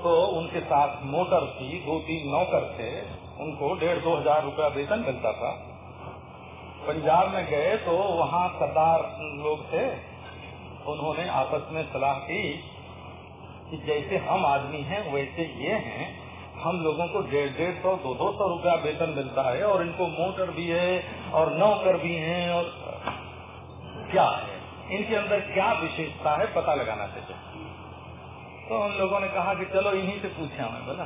Speaker 1: तो उनके साथ मोटर थी, दो तीन नौकर थे, उनको डेढ़ दो हज़ार रूपया वेतन मिलता था। पंजाब में गए तो वहाँ सरदार लोग थे, उन्होंने आपस में सलाह की कि जैसे हम आदमी हैं, वैसे ये हैं हम लोगों को डेढ़ डेढ़ सौ दो दो सौ रूपया वेतन मिलता है और इनको मोटर भी है और नौकर भी हैं और क्या है? इनके अंदर क्या विशेषता है पता लगाना चाहिए। तो हम लोगों ने कहा कि चलो इन्हीं से पूछे हमें बोला।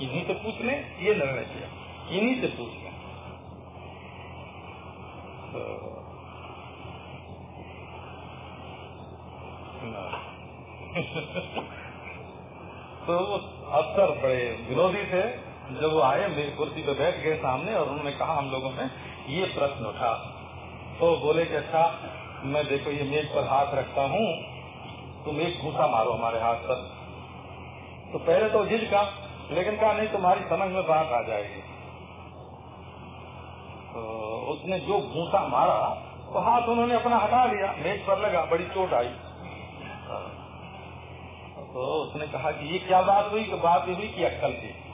Speaker 1: इन्हीं से पूछ लें ये निर्णय किया। इन्हीं से पूछ लें। तो, तो अफसर बड़े विरोधी थे। जब वो आए, मेरी कुर्सी पे बैठ गए सामने और उन्होंने कहा हम लोगों ने ये प्रश्न उठा। तो बोले कि अच्छा मैं देखो, ये मेज पर हाथ रखता हूँ। तुम एक घूसा मारो हमारे हाथ पर। तो पहले तो जिद का, लेकिन कहा, नहीं, तुम्हारी समझ में बात आ जाएगी। तो उसने जो घूसा मारा तो हाथ उन्होंने अपना हटा लिया। मेज पर लगा, बड़ी चोट आई। तो उसने कहा कि ये क्या बात हुई? तो बात ये हुई कि अक्कल की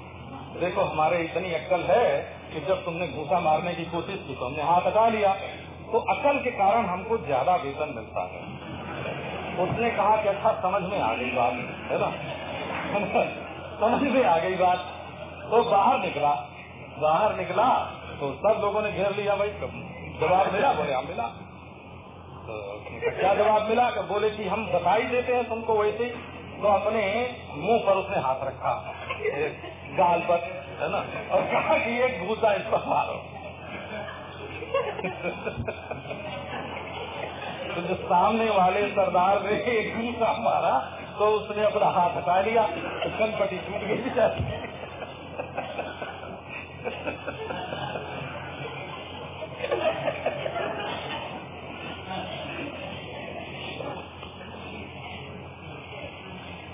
Speaker 1: देखो हमारे इतनी अक्कल है कि जब तुमने घूसा मारने की कोशिश की तो हमने हाथ हटा लिया। तो अकल के कारण हमको ज़्यादा वेतन मिलता है। उसने कहा कि अच्छा समझ में आ गई बात है ना? समझ में आ गई बात। तो बाहर निकला। बाहर निकला तो सब लोगों ने घेर लिया भाई। जवाब मिला बोले हम हाँ, मिला। तो क्या जवाब मिला? कि बोले कि हम बताई देते हैं तुमको वैसे तो अपने मुँह पर उसने हाथ रखा। गाल पर, है ना? और कहा कि एक भूसा इस पर मारो। तो जो सामने वाले सरदार ने एक भूसा मारा तो उसने अपना हाथ हटा लिया तो कनपटी टूट गई।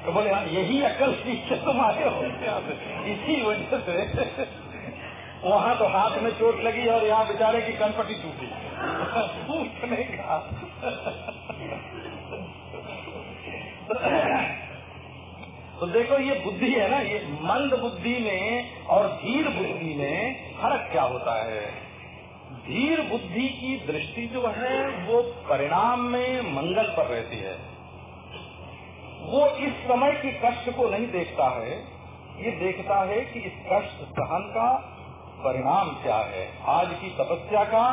Speaker 1: तो बोले हाँ यही अकल सीख तुम्हारे हो इसी वजह से वहाँ तो हाथ में चोट लगी और यहाँ बेचारे की कनपटी टूटी पूछने का तो देखो, ये बुद्धि है ना, ये मंद बुद्धि में और धीर बुद्धि में फ़र्क क्या होता है? धीर बुद्धि की दृष्टि जो है, वो परिणाम में मंगल पर रहती है। वो इस समय की कष्ट को नहीं देखता है, ये देखता है कि इस कष्ट सहन का परिणाम क्या है। आज की तपस्या का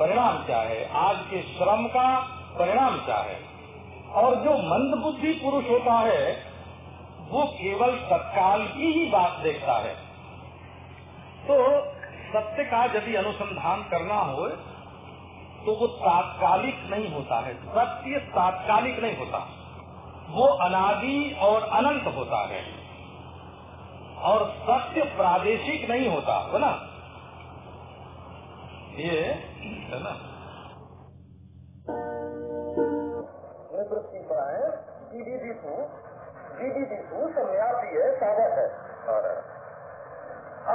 Speaker 1: परिणाम क्या है? आज के श्रम का परिणाम क्या है? और जो मंद बुद्धि पुरुष होता है, वो केवल तत्काल की ही बात देखता है। तो सत्य का यदि अनुसंधान करना हो तो वो तात्कालिक नहीं होता है। सत्य तात्कालिक नहीं होता। वो अनादि और अनंत होता है। और सत्य प्रादेशिक नहीं होता, है ना? ये है ना?
Speaker 3: निवृत्ति है साधक है।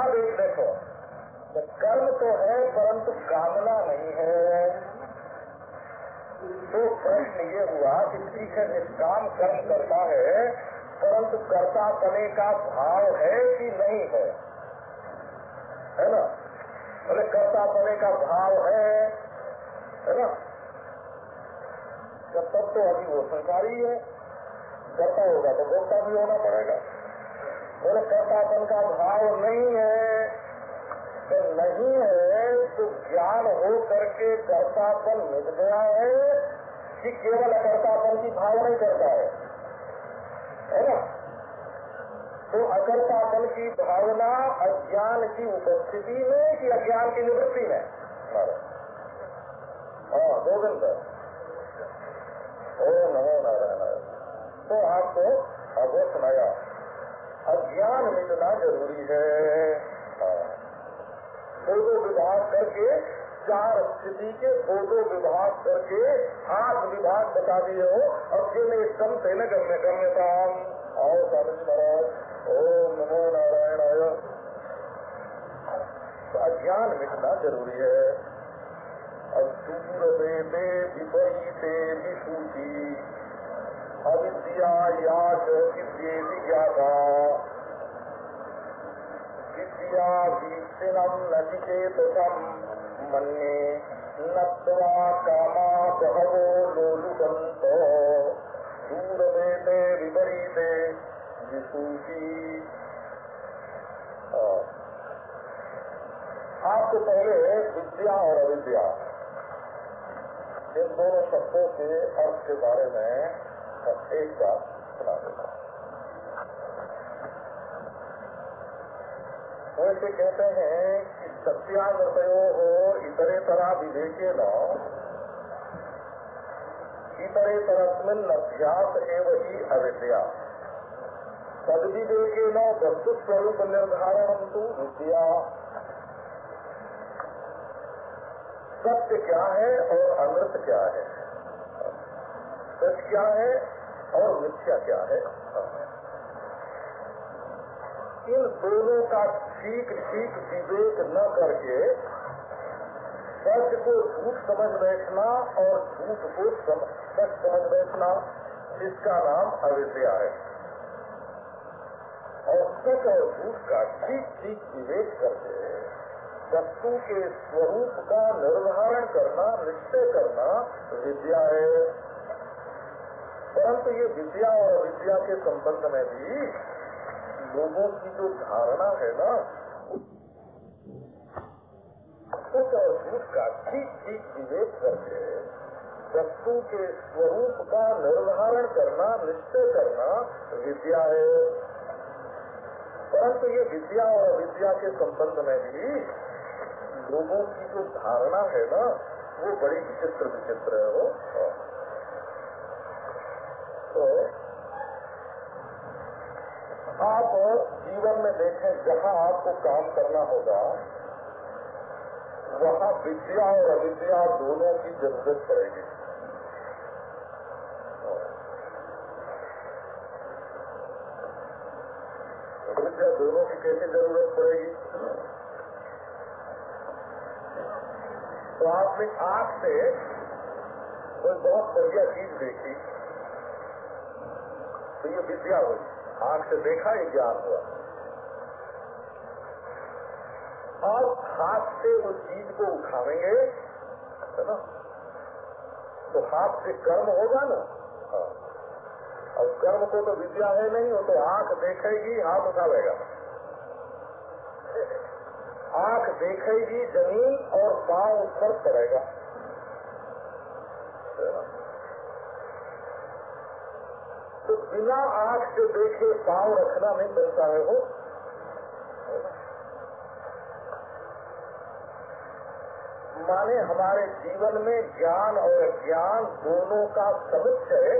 Speaker 3: अब एक देखो कर्म तो है, परंतु कामना नहीं है। तो प्रश्न ये हुआ कि ठीक है निष्काम कर्म करता है, परंतु कर्ता बने का भाव है कि नहीं है? है ना? बोले कर्ता बने का भाव है है ना? जब तब तो अभी वो संसारी है, कर्ता होगा तो भोक्ता भी होना पड़ेगा। बोले कर्तापन का भाव नहीं है तो नहीं है तो ज्ञान हो करके कर्तापन मिट गया है कि केवल अकर्तापन की भाव नहीं करता है। है ना? तो अकर्तापन की भावना अज्ञान की उपस्थिति में कि अज्ञान की निवृत्ति में? हाँ गोविंद। ओ नमो नारायण। तो आपको अवश्य सुनाया। अज्ञान मिटना ज़रूरी है। दो दो विभाग करके, चार स्थिति के दो विभाग करके आठ विभाग बता दिए हो। और जिन एकदम से न गम्य गम्यता आओ स्वामी महाराज। ओम नमो नारायण तो अज्ञान मिटना ज़रूरी है। अब दूर देते विपरीते विसूची। अविद्या याद विज्ञाता। विद्या नत्वा कामा बहवो लोलुबंत दूर विपरीते आपको पहले विद्या और अविद्या। इन दोनों शब्दों के अर्थ के बारे में एक बात सुना वैसे कहते हैं कि सत्याग्रतो हो इतरे तरह विवेके न इतरे तरस्मिन अभ्यास एवं ही अविद्या। तद विवेके न वस्तु स्वरूप निर्धारण तो विद्या। सत्य क्या है और अमृत क्या है? सच क्या है
Speaker 1: और मिथ्या क्या है? इन दोनों का ठीक ठीक विवेक न करके सच को झूठ समझ बैठना और झूठ को सच समझ बैठना इसका नाम अविद्या है। और सच और झूठ का ठीक ठीक विवेक करके वस्तु के स्वरूप का निर्धारण करना, निश्चय करना विद्या है। परंतु ये विद्या और अविद्या के संबंध में भी लोगों की जो धारणा है ना सच और का ठीक ठीक विवेक करके, वस्तु के स्वरूप का निर्धारण करना, निश्चय करना विद्या है। परंतु ये विद्या और अविद्या के संबंध में भी लोगों की जो धारणा है ना, वो बड़ी विचित्र विचित्र है वो। तो आप जीवन में देखें जहाँ आपको काम करना होगा, वहाँ विद्या और अविद्या दोनों की ज़रूरत पड़ेगी। विद्या दोनों की कैसे ज़रूरत पड़ेगी? तो आपने आँख से कोई बहुत बढ़िया चीज़ देखी तो ये विद्या हुई आँख से देखा ये ज्ञान हुआ। और हाथ से उस चीज़ को उठावेंगे है ना? तो हाथ से कर्म होगा ना? हाँ। अब कर्म को तो विद्या है नहीं हो तो आँख देखेगी, हाथ उठावेगा आँख देखेगी ज़मीन और पाँव उस पर पड़ेगा तो बिना आँख से देखे पाँव रखना नहीं पड़ता है वो। माने हमारे जीवन में ज्ञान और ज्ञान दोनों का समुच्चय